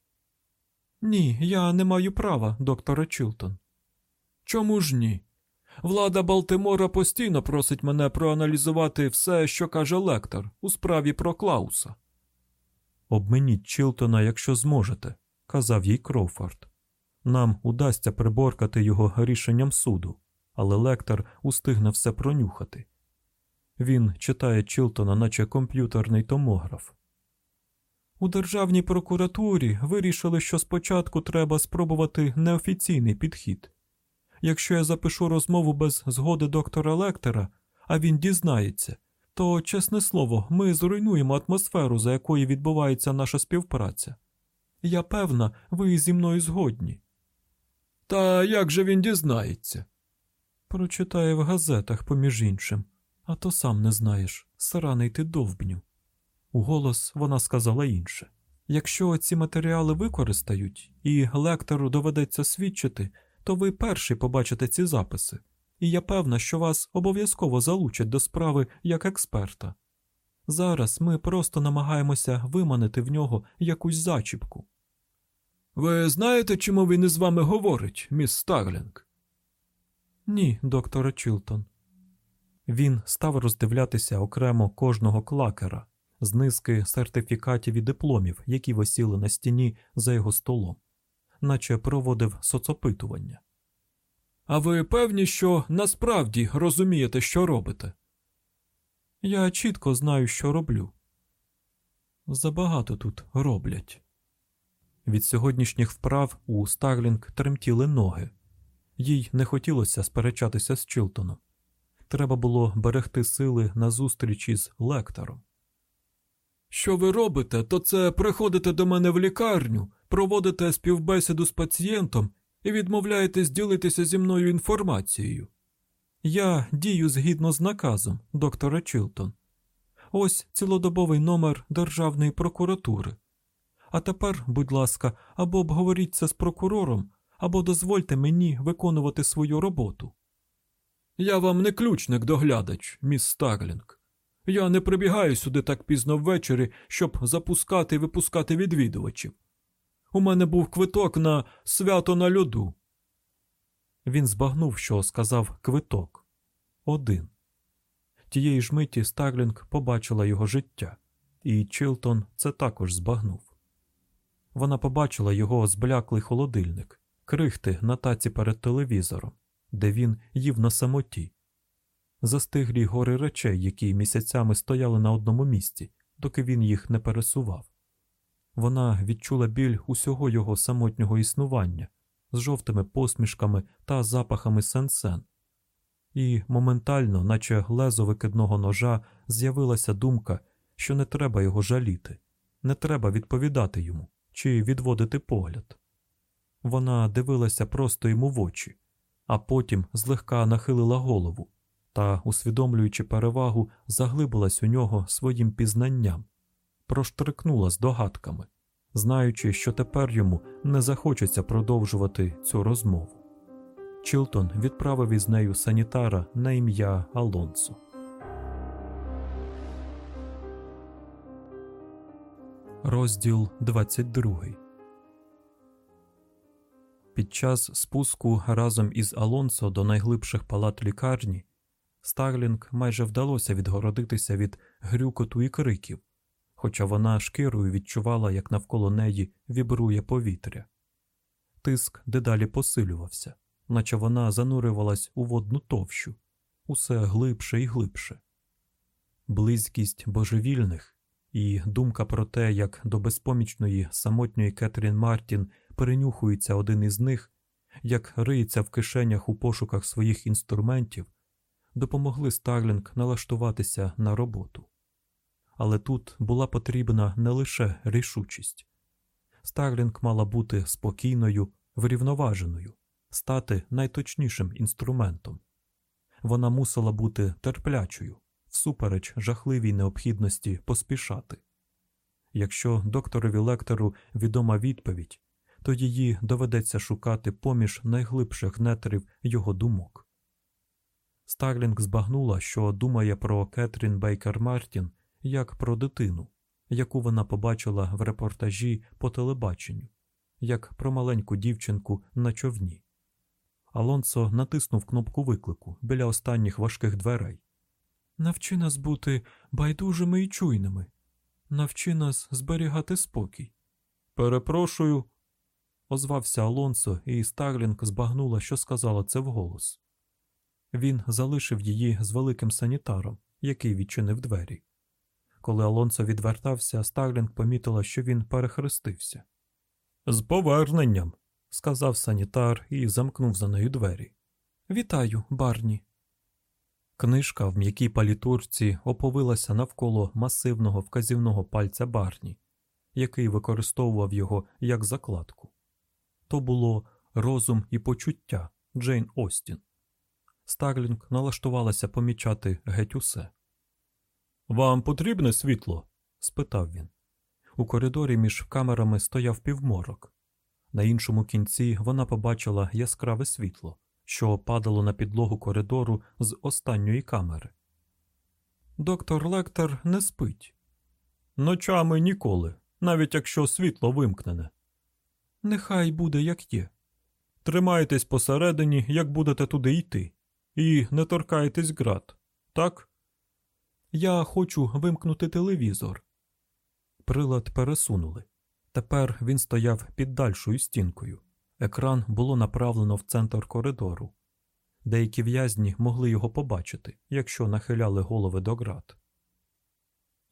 Ні, я не маю права, докторе Чилтон. Чому ж ні? Влада Балтимора постійно просить мене проаналізувати все, що каже лектор у справі про Клауса. Обминіть Чилтона, якщо зможете, казав їй Кроуфорд. Нам удасться приборкати його рішенням суду, але лектор устигне все пронюхати. Він читає Чилтона, наче комп'ютерний томограф. У Державній прокуратурі вирішили, що спочатку треба спробувати неофіційний підхід. Якщо я запишу розмову без згоди доктора Лектора, а він дізнається, то, чесне слово, ми зруйнуємо атмосферу, за якою відбувається наша співпраця. Я певна, ви зі мною згодні. Та як же він дізнається? Прочитає в газетах, поміж іншим, а то сам не знаєш, сраний ти довбню. Уголос вона сказала інше. Якщо ці матеріали використають, і лектору доведеться свідчити, то ви перший побачите ці записи, і я певна, що вас обов'язково залучать до справи як експерта. Зараз ми просто намагаємося виманити в нього якусь зачіпку. Ви знаєте, чому він із вами говорить, міс Старлінг? Ні, докторе Чилтон. Він став роздивлятися окремо кожного клакера з низки сертифікатів і дипломів, які висіли на стіні за його столом, наче проводив соцопитування. А ви певні, що насправді розумієте, що робите? Я чітко знаю, що роблю. Забагато тут роблять. Від сьогоднішніх вправ у Старлінг тремтіли ноги. Їй не хотілося сперечатися з Чилтоном. Треба було берегти сили на зустрічі з лектором. Що ви робите, то це приходите до мене в лікарню, проводите співбесіду з пацієнтом і відмовляєтесь ділитися зі мною інформацією. Я дію згідно з наказом, доктора Чилтон. Ось цілодобовий номер Державної прокуратури. А тепер, будь ласка, або обговоріть це з прокурором, або дозвольте мені виконувати свою роботу. Я вам не ключник-доглядач, міс Старлінг. Я не прибігаю сюди так пізно ввечері, щоб запускати і випускати відвідувачів. У мене був квиток на свято на льоду. Він збагнув, що сказав квиток. Один. Тієї ж миті Старлінг побачила його життя, і Чилтон це також збагнув. Вона побачила його збляклий холодильник, крихти на таці перед телевізором, де він їв на самоті, застиглі гори речей, які місяцями стояли на одному місці, доки він їх не пересував. Вона відчула біль усього його самотнього існування з жовтими посмішками та запахами сенсен. І моментально, наче лезо викидного ножа, з'явилася думка, що не треба його жаліти, не треба відповідати йому чи відводити погляд. Вона дивилася просто йому в очі, а потім злегка нахилила голову та, усвідомлюючи перевагу, заглибилась у нього своїм пізнанням, проштрикнула з догадками, знаючи, що тепер йому не захочеться продовжувати цю розмову. Чилтон відправив із нею санітара на ім'я Алонсо. Розділ 22 Під час спуску разом із Алонсо до найглибших палат лікарні Старлінг майже вдалося відгородитися від грюкоту і криків, хоча вона шкірою відчувала, як навколо неї вібрує повітря. Тиск дедалі посилювався, наче вона занурювалась у водну товщу, усе глибше і глибше. Близькість божевільних і думка про те, як до безпомічної самотньої Кетрін Мартін принюхується один із них, як риється в кишенях у пошуках своїх інструментів, допомогли Старлінг налаштуватися на роботу. Але тут була потрібна не лише рішучість. Старлінг мала бути спокійною, врівноваженою, стати найточнішим інструментом. Вона мусила бути терплячою, всупереч жахливій необхідності поспішати. Якщо докторові лектору відома відповідь, то її доведеться шукати поміж найглибших нетрів його думок. Старлінг збагнула, що думає про Кетрін Бейкер Мартін як про дитину, яку вона побачила в репортажі по телебаченню, як про маленьку дівчинку на човні. Алонсо натиснув кнопку виклику біля останніх важких дверей. Навчи нас бути байдужими і чуйними. Навчи нас зберігати спокій. Перепрошую, озвався Алонсо, і Старлінг збагнула, що сказала це вголос. Він залишив її з великим санітаром, який відчинив двері. Коли Алонсо відвертався, Старлінг помітила, що він перехрестився. З поверненням, сказав санітар і замкнув за нею двері. Вітаю, барні. Книжка в м'якій палітурці оповилася навколо масивного вказівного пальця барні, який використовував його як закладку. То було розум і почуття Джейн Остін. Старлінг налаштувалася помічати геть усе. Вам потрібне світло? спитав він. У коридорі між камерами стояв півморок. На іншому кінці вона побачила яскраве світло, що падало на підлогу коридору з останньої камери. Доктор Лектор не спить. Ночами ніколи, навіть якщо світло вимкнене. Нехай буде як є. Тримайтесь посередині, як будете туди йти, і не торкайтесь град, так? Я хочу вимкнути телевізор. Прилад пересунули. Тепер він стояв під дальшою стінкою. Екран було направлено в центр коридору. Деякі в'язні могли його побачити, якщо нахиляли голови до град.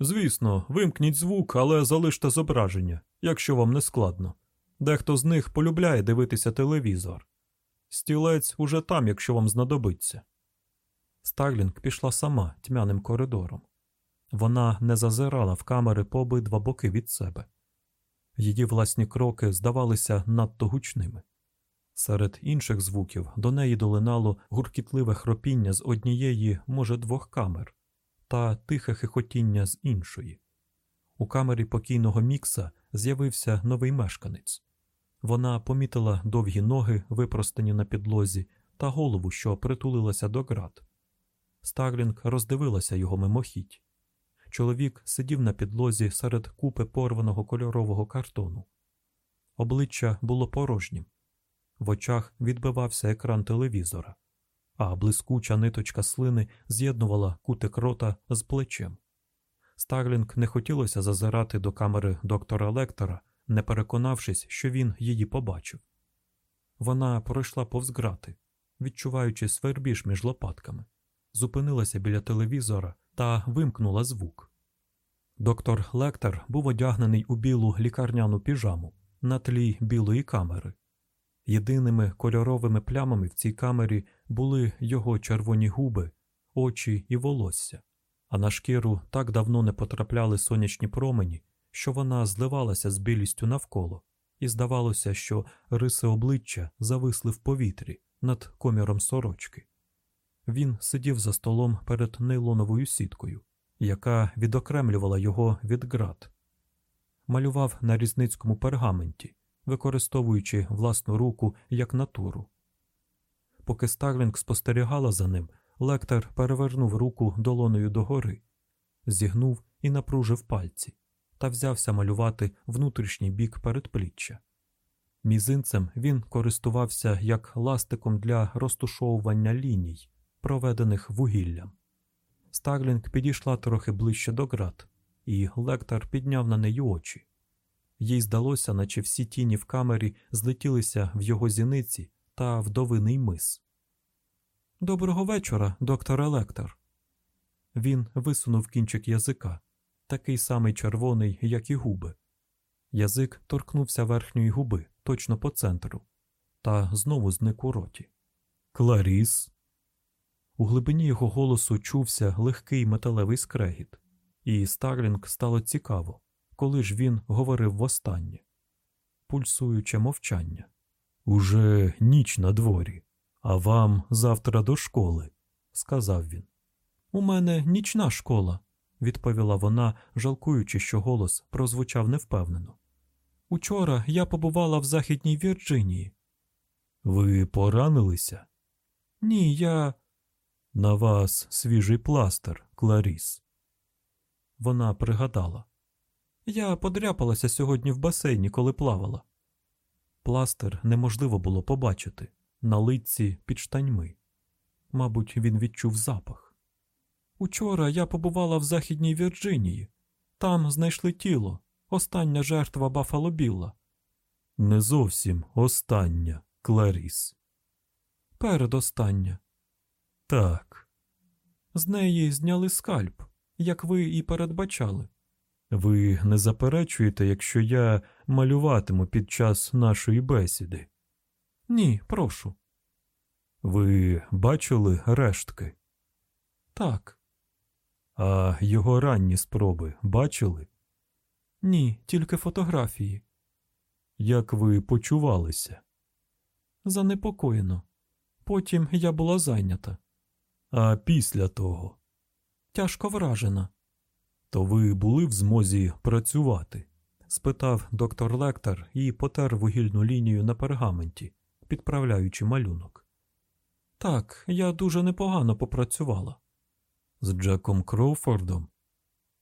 Звісно, вимкніть звук, але залиште зображення, якщо вам не складно. Дехто з них полюбляє дивитися телевізор. Стілець уже там, якщо вам знадобиться. Старлінг пішла сама тьмяним коридором. Вона не зазирала в камери по обидва боки від себе. Її власні кроки здавалися надто гучними. Серед інших звуків до неї долинало гуркітливе хропіння з однієї, може, двох камер, та тихе хихотіння з іншої. У камері покійного Мікса з'явився новий мешканець. Вона помітила довгі ноги, випростані на підлозі, та голову, що притулилася до ґрат. Старлінг роздивилася його мимохідь. Чоловік сидів на підлозі серед купи порваного кольорового картону. Обличчя було порожнім. В очах відбивався екран телевізора, а блискуча ниточка слини з'єднувала кутик рота з плечем. Старлінг не хотілося зазирати до камери доктора Лектора, не переконавшись, що він її побачив. Вона пройшла повз грати, відчуваючи свербіж між лопатками, зупинилася біля телевізора та вимкнула звук. Доктор Лектор був одягнений у білу лікарняну піжаму на тлі білої камери. Єдиними кольоровими плямами в цій камері були його червоні губи, очі і волосся, а на шкіру так давно не потрапляли сонячні промені, що вона зливалася з білістю навколо, і здавалося, що риси обличчя зависли в повітрі над коміром сорочки. Він сидів за столом перед нейлоновою сіткою, яка відокремлювала його від град. Малював на різницькому пергаменті, використовуючи власну руку як натуру. Поки Старлінг спостерігала за ним, лектор перевернув руку долоною догори, зігнув і напружив пальці та взявся малювати внутрішній бік передпліччя. Мізинцем він користувався як ластиком для розтушовування ліній, проведених вугіллям. Старлінг підійшла трохи ближче до ґрат, і лектор підняв на неї очі. Їй здалося, наче всі тіні в камері злетілися в його зіниці та вдовиний мис. Доброго вечора, доктор Лектор. Він висунув кінчик язика, такий самий червоний, як і губи. Язик торкнувся верхньої губи точно по центру, та знову зник у роті. Кларіс. У глибині його голосу чувся легкий металевий скрегіт, і Старлінг стало цікаво, коли ж він говорив востаннє. Пульсуюче мовчання. Уже ніч на дворі, а вам завтра до школи, сказав він. У мене нічна школа, відповіла вона, жалкуючи, що голос прозвучав невпевнено. Учора я побувала в Західній Вірджинії. Ви поранилися? Ні, я. На вас свіжий пластир, Кларіс. Вона пригадала. Я подряпалася сьогодні в басейні, коли плавала. Пластир неможливо було побачити на лиці під штаньми. Мабуть, він відчув запах. Учора я побувала в Західній Вірджинії. Там знайшли тіло, остання жертва Баффало Білла. Не зовсім остання, Кларіс. Передостання. Так. З неї зняли скальп, як ви і передбачали. Ви не заперечуєте, якщо я малюватиму під час нашої бесіди? Ні, прошу. Ви бачили рештки? Так. А його ранні спроби бачили? Ні, тільки фотографії. Як ви почувалися? Занепокоєно. Потім я була зайнята. А після того? Тяжко вражена. То ви були в змозі працювати? спитав доктор Лектор і потер вугільну лінію на пергаменті, підправляючи малюнок. Так, я дуже непогано попрацювала. З Джеком Кроуфордом?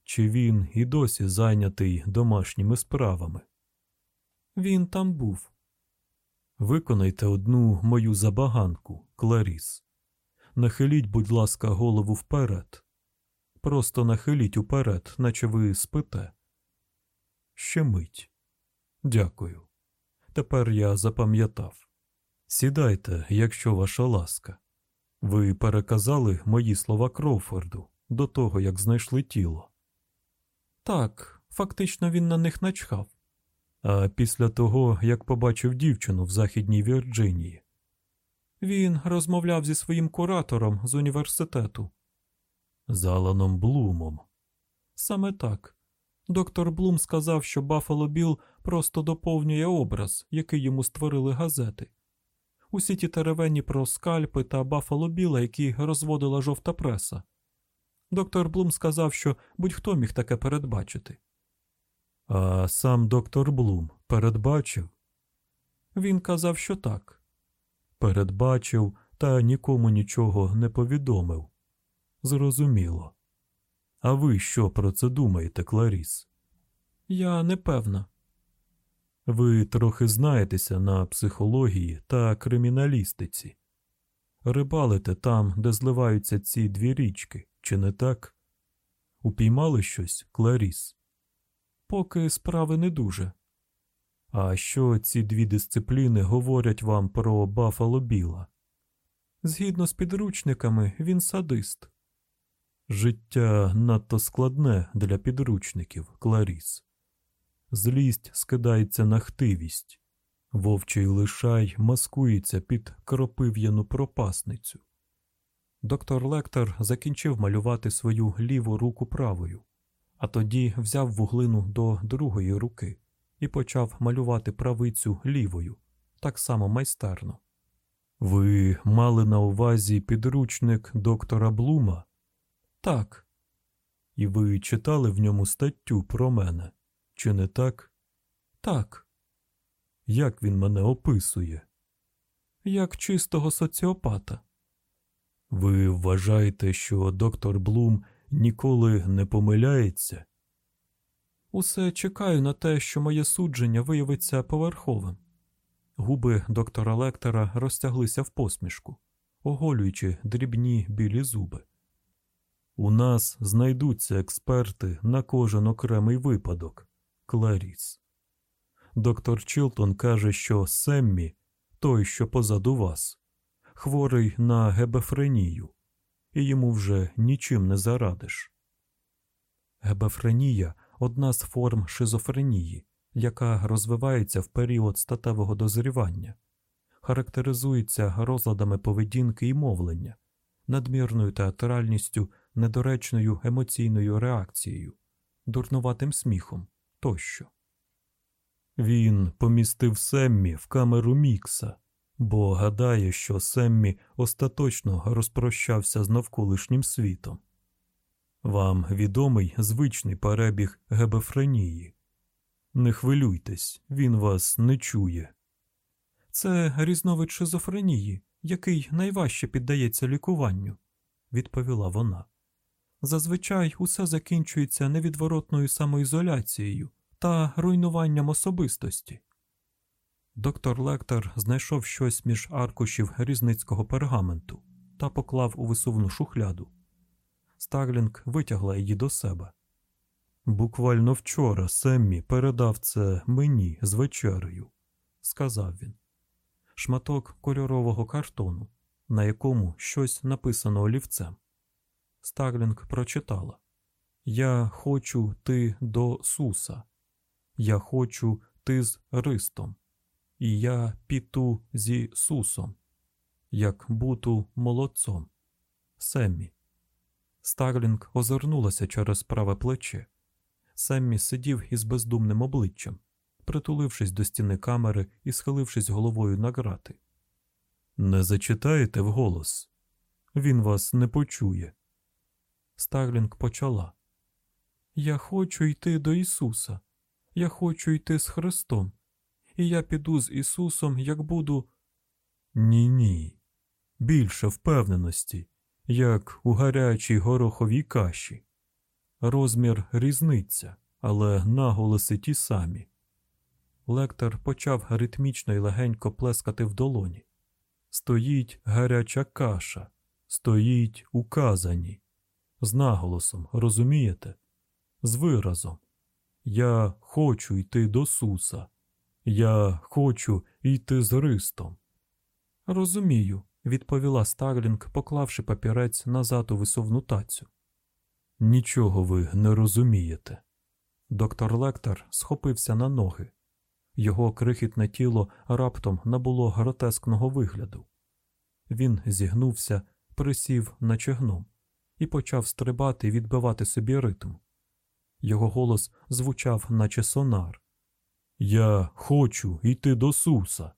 Чи він і досі зайнятий домашніми справами? Він там був. Виконайте одну мою забаганку, Кларіс. Нахиліть, будь ласка, голову вперед. Просто нахиліть уперед, наче ви спите. Ще мить. Дякую. Тепер я запам'ятав. Сідайте, якщо ваша ласка. Ви переказали мої слова Кроуфорду до того, як знайшли тіло. Так, фактично він на них начхав. А після того, як побачив дівчину в Західній Вірджинії, він розмовляв зі своїм куратором з університету. З Аланом Блумом. Саме так. Доктор Блум сказав, що Баффало Білл просто доповнює образ, який йому створили газети. Усі ті теревені про скальпи та Баффало Біла, які розводила жовта преса. Доктор Блум сказав, що будь-хто міг таке передбачити. А сам доктор Блум передбачив? Він казав, що так. Передбачив та нікому нічого не повідомив. Зрозуміло. А ви що про це думаєте, Кларіс? Я не певна. Ви трохи знаєтеся на психології та криміналістиці. Рибалите там, де зливаються ці дві річки, чи не так? Упіймали щось, Кларіс? Поки справи не дуже. А що ці дві дисципліни говорять вам про Баффало Біла? Згідно з підручниками, він садист. Життя надто складне для підручників, Кларіс. Злість скидається на хтивість, вовчий лишай маскується під кропив'яну пропасницю. Доктор Лектор закінчив малювати свою ліву руку правою, а тоді взяв вуглину до другої руки і почав малювати правицю лівою, так само майстерно. Ви мали на увазі підручник доктора Блума? Так, І ви читали в ньому статтю про мене, чи не так? так, Як він мене описує? як чистого соціопата. Ви вважаєте, що доктор Блум ніколи не помиляється? Усе чекаю на те, що моє судження виявиться поверховим. Губи доктора Лектора розтяглися в посмішку, оголюючи дрібні білі зуби. У нас знайдуться експерти на кожен окремий випадок, Кларіс. Доктор Чілтон каже, що Семмі, той, що позаду вас, хворий на гебефренію, і йому вже нічим не зарадиш. Гебефренія одна з форм шизофренії, яка розвивається в період статевого дозрівання, характеризується розладами поведінки і мовлення, надмірною театральністю, недоречною емоційною реакцією, дурнуватим сміхом тощо. Він помістив Семмі в камеру Мікса, бо гадає, що Семмі остаточно розпрощався з навколишнім світом. Вам відомий звичний перебіг гебефренії. Не хвилюйтесь, він вас не чує. Це різновид шизофренії, який найважче піддається лікуванню, відповіла вона. Зазвичай усе закінчується невідворотною самоізоляцією та руйнуванням особистості. Доктор Лектор знайшов щось між аркушів різницького пергаменту та поклав у висувну шухляду. Старлінг витягла її до себе. Буквально вчора Семмі передав це мені з вечерею, сказав він. Шматок кольорового картону, на якому щось написано олівцем. Старлінг прочитала Я хочу ти до Суса. Я хочу ти з Ристом. І я піту зі Сусом, як буту молодцом. Семмі. Старлінг озирнулася через праве плече. Семмі сидів із бездумним обличчям, притулившись до стіни камери і схилившись головою на грати. Не зачитаєте вголос. Він вас не почує. Старлінг почала. Я хочу йти до Ісуса. Я хочу йти з Христом. І я піду з Ісусом, як буду. Ні, ні. Більше впевненості, як у гарячій гороховій каші. Розмір різниця, але наголоси ті самі. Лектор почав ритмічно і легенько плескати в долоні. Стоїть гаряча каша, стоїть указані. З наголосом, розумієте? З виразом. Я хочу йти до Суса. Я хочу йти з Ристом. Розумію, відповіла Старлінг, поклавши папірець назад у висувну тацю. Нічого ви не розумієте. Доктор Лектор схопився на ноги. Його крихітне тіло раптом набуло гротескного вигляду. Він зігнувся, присів наче гном і почав стрибати і відбивати собі ритм. Його голос звучав, наче сонар. Я хочу йти до Суса.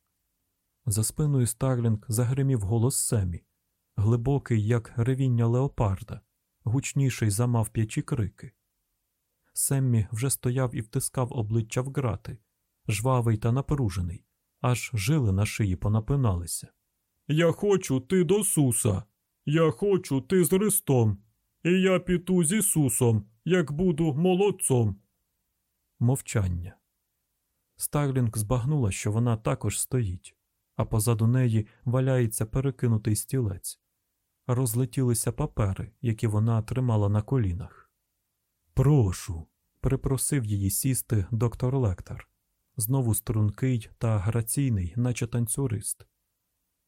За спиною Старлінг загримів голос Семі, глибокий, як ревіння леопарда, гучніший за мавп'ячі крики. Семмі вже стояв і втискав обличчя в грати, жвавий та напружений, аж жили на шиї понапиналися. Я хочу ти до Суса. Я хочу ти з Христом. І я піду з Ісусом, як буду молодцом. Мовчання. Старлінг збагнула, що вона також стоїть, а позаду неї валяється перекинутий стілець. Розлетілися папери, які вона тримала на колінах. Прошу, припросив її сісти доктор Лектор, знову стрункий та граційний, наче танцюрист.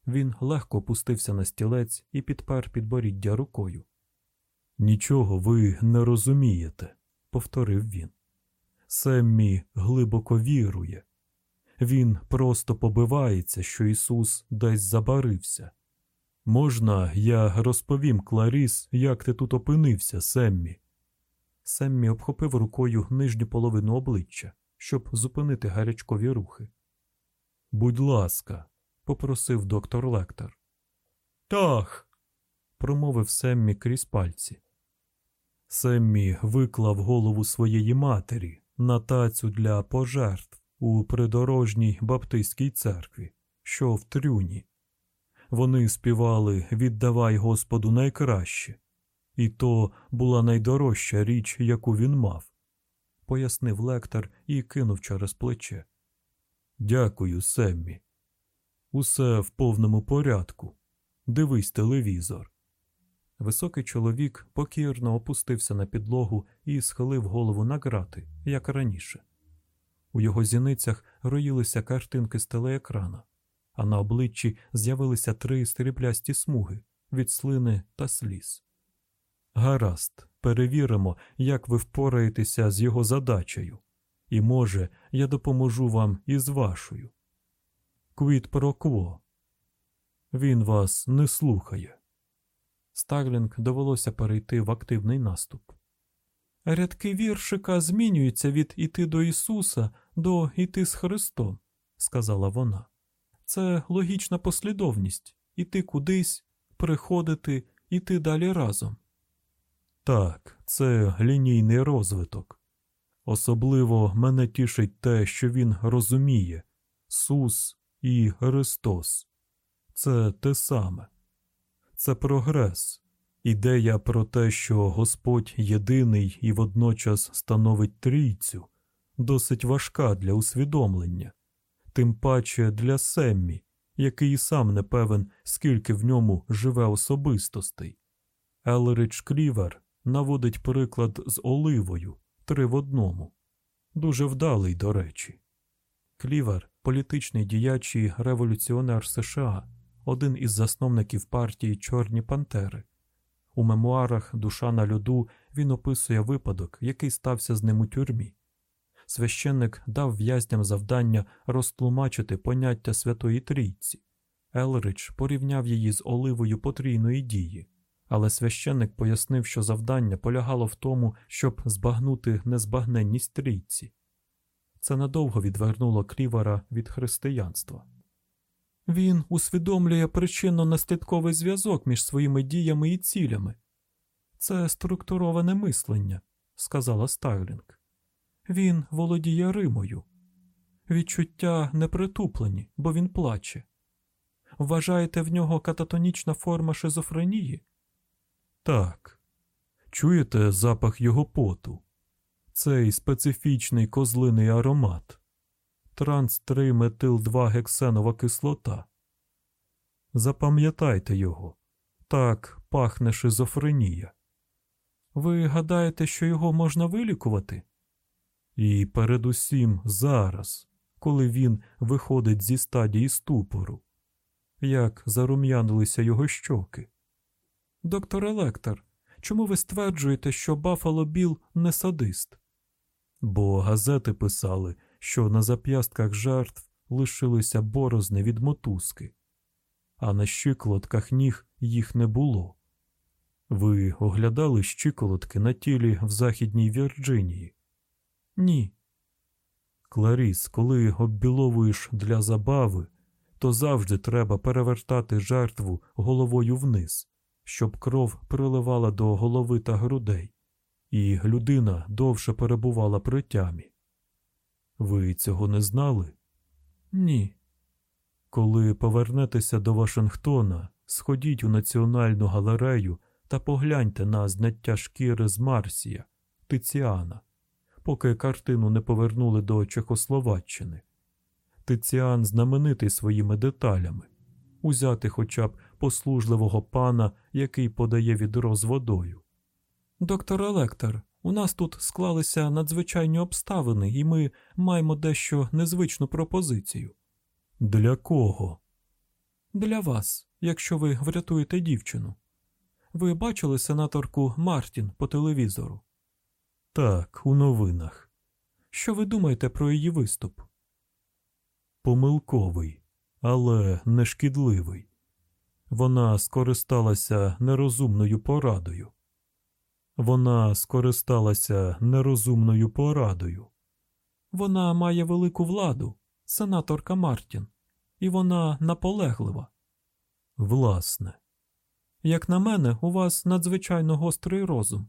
Він легко опустився на стілець і підпер підборіддя рукою. Нічого ви не розумієте, повторив він. Семмі глибоко вірує. Він просто побивається, що Ісус десь забарився. Можна, я розповім Кларіс, як ти тут опинився, Семмі? Семмі обхопив рукою нижню половину обличчя, щоб зупинити гарячкові рухи. Будь ласка, попросив доктор Лектор. Так, промовив Семмі крізь пальці. Семмі виклав голову своєї матері на тацю для пожертв у придорожній баптистській церкві, що в трюні. Вони співали Віддавай Господу найкраще, і то була найдорожча річ, яку він мав, пояснив лектор і кинув через плече. Дякую, Семмі. Усе в повному порядку. Дивись телевізор. Високий чоловік покірно опустився на підлогу і схилив голову на грати, як раніше. У його зіницях роїлися картинки з телеекрана, а на обличчі з'явилися три сріблясті смуги від слини та сліз. Гаразд, перевіримо, як ви впораєтеся з його задачею, і, може, я допоможу вам із вашою. Квіт про кво. Він вас не слухає. Старлінг довелося перейти в активний наступ. Рядки віршика змінюються від іти до Ісуса до іти з Христом, сказала вона. Це логічна послідовність іти кудись, приходити, іти далі разом. Так, це лінійний розвиток. Особливо мене тішить те, що він розуміє Сус і Христос. Це те саме. Це прогрес, ідея про те, що Господь єдиний і водночас становить трійцю, досить важка для усвідомлення, тим паче для Семмі, який і сам не певен, скільки в ньому живе особистостей. Елридж Клівер наводить приклад з оливою три в одному. Дуже вдалий, до речі. Клівер політичний діяч і революціонер США один із засновників партії Чорні Пантери. У мемуарах Душа на льоду він описує випадок, який стався з ним у тюрмі. Священник дав в'язням завдання розтлумачити поняття Святої Трійці. Елрич порівняв її з оливою потрійної дії, але священник пояснив, що завдання полягало в тому, щоб збагнути незбагненність трійці. Це надовго відвернуло Клівера від християнства. Він усвідомлює причинно-наслідковий зв'язок між своїми діями і цілями. Це структуроване мислення, сказала Старлінг. Він володіє Римою. Відчуття не притуплені, бо він плаче. Вважаєте в нього кататонічна форма шизофренії? Так. Чуєте запах його поту? Цей специфічний козлиний аромат транс 3 метил 2 гексенова кислота. Запам'ятайте його так пахне шизофренія. Ви гадаєте, що його можна вилікувати? І передусім зараз, коли він виходить зі стадії ступору, як зарум'янилися його щоки. Доктор Електор, чому ви стверджуєте, що Баффало Біл не садист? Бо газети писали, що на зап'ястках жертв лишилися борозни від мотузки, а на щиколотках ніг їх не було. Ви оглядали щиколотки на тілі в Західній Вірджинії? Ні. Кларіс, коли оббіловуєш для забави, то завжди треба перевертати жертву головою вниз, щоб кров приливала до голови та грудей. І людина довше перебувала при тямі. Ви цього не знали? Ні. Коли повернетеся до Вашингтона, сходіть у Національну галерею та погляньте на зняття шкіри з Марсія, Тиціана, поки картину не повернули до Чехословаччини. Тиціан знаменитий своїми деталями. Узяти хоча б послужливого пана, який подає відро з водою. Доктор Електор, у нас тут склалися надзвичайні обставини, і ми маємо дещо незвичну пропозицію. Для кого? Для вас, якщо ви врятуєте дівчину. Ви бачили сенаторку Мартін по телевізору? Так, у новинах. Що ви думаєте про її виступ? Помилковий, але не шкідливий. Вона скористалася нерозумною порадою. Вона скористалася нерозумною порадою. Вона має велику владу, сенаторка Мартін, і вона наполеглива. Власне, Як на мене, у вас надзвичайно гострий розум.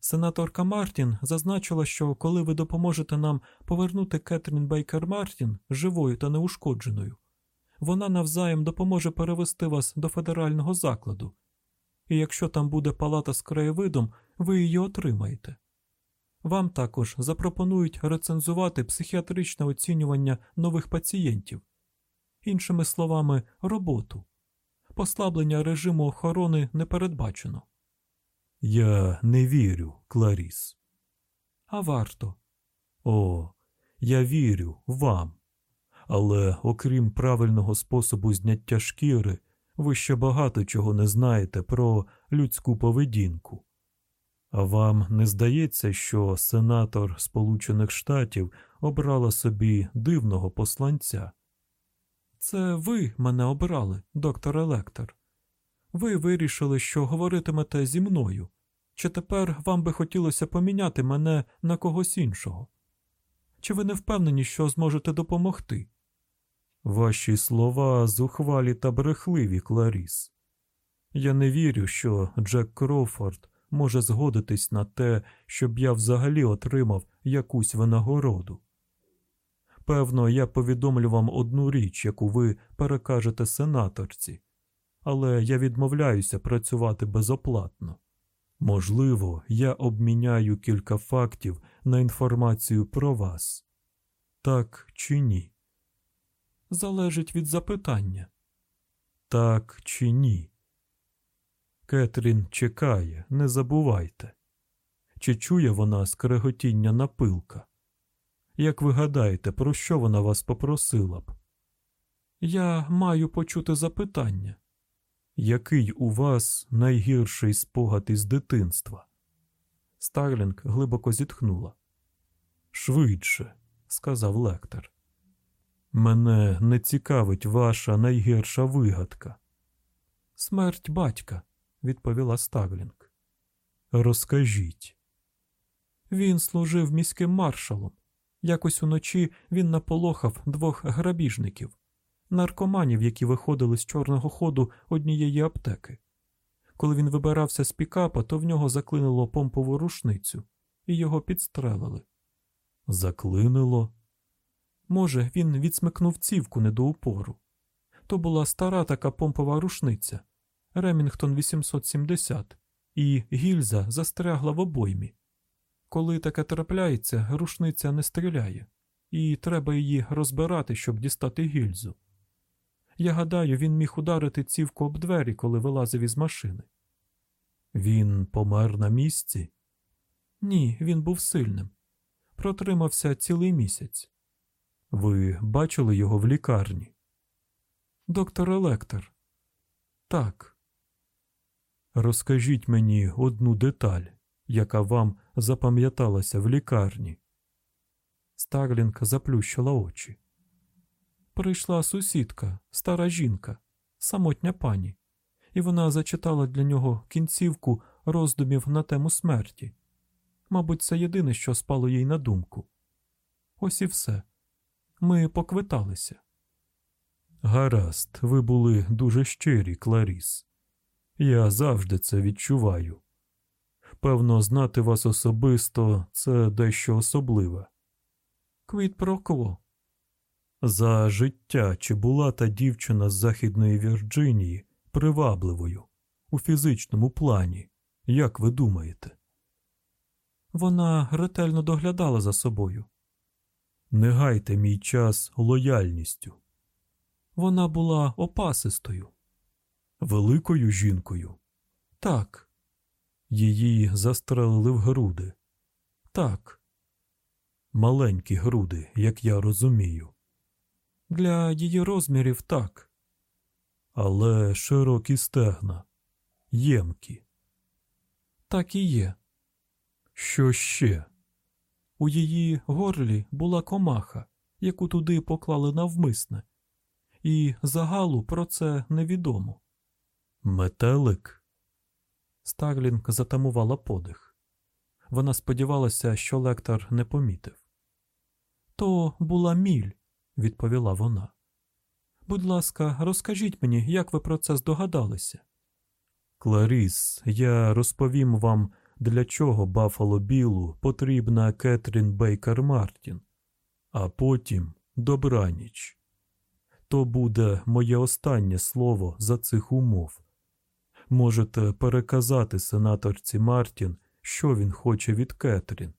Сенаторка Мартін зазначила, що коли ви допоможете нам повернути Кетрін Бейкер Мартін живою та неушкодженою, вона навзаєм допоможе перевести вас до федерального закладу. І якщо там буде палата з краєвидом, ви її отримаєте. Вам також запропонують рецензувати психіатричне оцінювання нових пацієнтів, іншими словами, роботу. Послаблення режиму охорони не передбачено. я не вірю, Кларіс. А варто. О, я вірю вам. Але окрім правильного способу зняття шкіри, ви ще багато чого не знаєте про людську поведінку. А вам не здається, що сенатор Сполучених Штатів обрала собі дивного посланця? Це ви мене обирали, доктор Електор. Ви вирішили, що говоритимете зі мною. Чи тепер вам би хотілося поміняти мене на когось іншого? Чи ви не впевнені, що зможете допомогти? Ваші слова зухвалі та брехливі, Кларіс. Я не вірю, що Джек Крофорд може згодитись на те, щоб я взагалі отримав якусь винагороду. Певно, я повідомлю вам одну річ, яку ви перекажете сенаторці, але я відмовляюся працювати безоплатно. Можливо, я обміняю кілька фактів на інформацію про вас. Так чи ні? Залежить від запитання. Так чи ні? Кетрін чекає, не забувайте. Чи чує вона скреготіння напилка? Як ви гадаєте, про що вона вас попросила б? Я маю почути запитання. Який у вас найгірший спогад із дитинства? Старлінг глибоко зітхнула. Швидше, сказав лектор. Мене не цікавить ваша найгірша вигадка. Смерть батька, відповіла Старлінг. Розкажіть. Він служив міським маршалом. Якось уночі він наполохав двох грабіжників, наркоманів, які виходили з чорного ходу однієї аптеки. Коли він вибирався з пікапа, то в нього заклинило помпову рушницю, і його підстрелили. Заклинило? Може, він відсмикнув цівку не до упору. То була стара така помпова рушниця Ремінгтон 870, і гільза застрягла в обоймі. Коли таке трапляється, рушниця не стріляє, і треба її розбирати, щоб дістати гільзу. Я гадаю, він міг ударити цівку об двері, коли вилазив із машини. Він помер на місці? Ні, він був сильним. Протримався цілий місяць. Ви бачили його в лікарні? Доктор Електор. Так, Розкажіть мені одну деталь, яка вам запам'яталася в лікарні. Старлінг заплющила очі. Прийшла сусідка, стара жінка, самотня пані, і вона зачитала для нього кінцівку роздумів на тему смерті. Мабуть, це єдине, що спало їй на думку. Ось і все. Ми поквиталися. Гаразд, ви були дуже щирі, Кларіс. Я завжди це відчуваю. певно, знати вас особисто це дещо особливе. Квіт про кво. За життя чи була та дівчина з Західної Вірджинії привабливою у фізичному плані, як ви думаєте? Вона ретельно доглядала за собою. Не гайте мій час лояльністю. Вона була опасистою. Великою жінкою. Так, Її застрелили в груди. так, Маленькі груди, як я розумію. для її розмірів так. Але широкі стегна, ємкі. Так і є. Що ще? У її горлі була комаха, яку туди поклали навмисне, і загалу про це невідомо. Метелик? Старлінг затамувала подих. Вона сподівалася, що лектор не помітив. То була міль, відповіла вона. Будь ласка, розкажіть мені, як ви про це здогадалися. Кларіс, я розповім вам, для чого Баффало Білу потрібна Кетрін Бейкер Мартін, а потім добраніч. То буде моє останнє слово за цих умов. Можете переказати сенаторці Мартін, що він хоче від Кетрін,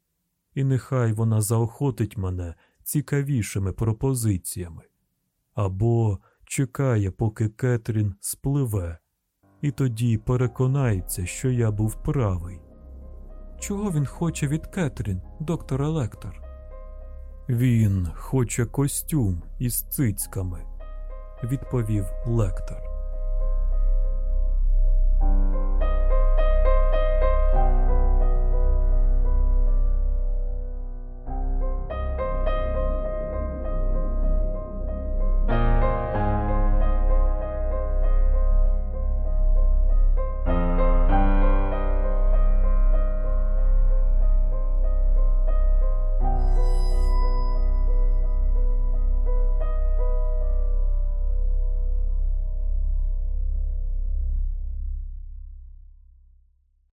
і нехай вона заохотить мене цікавішими пропозиціями. Або чекає, поки Кетрін спливе, і тоді переконається, що я був правий. Чого він хоче від Кетрін, доктор Електор? Він хоче костюм із цицьками, відповів лектор.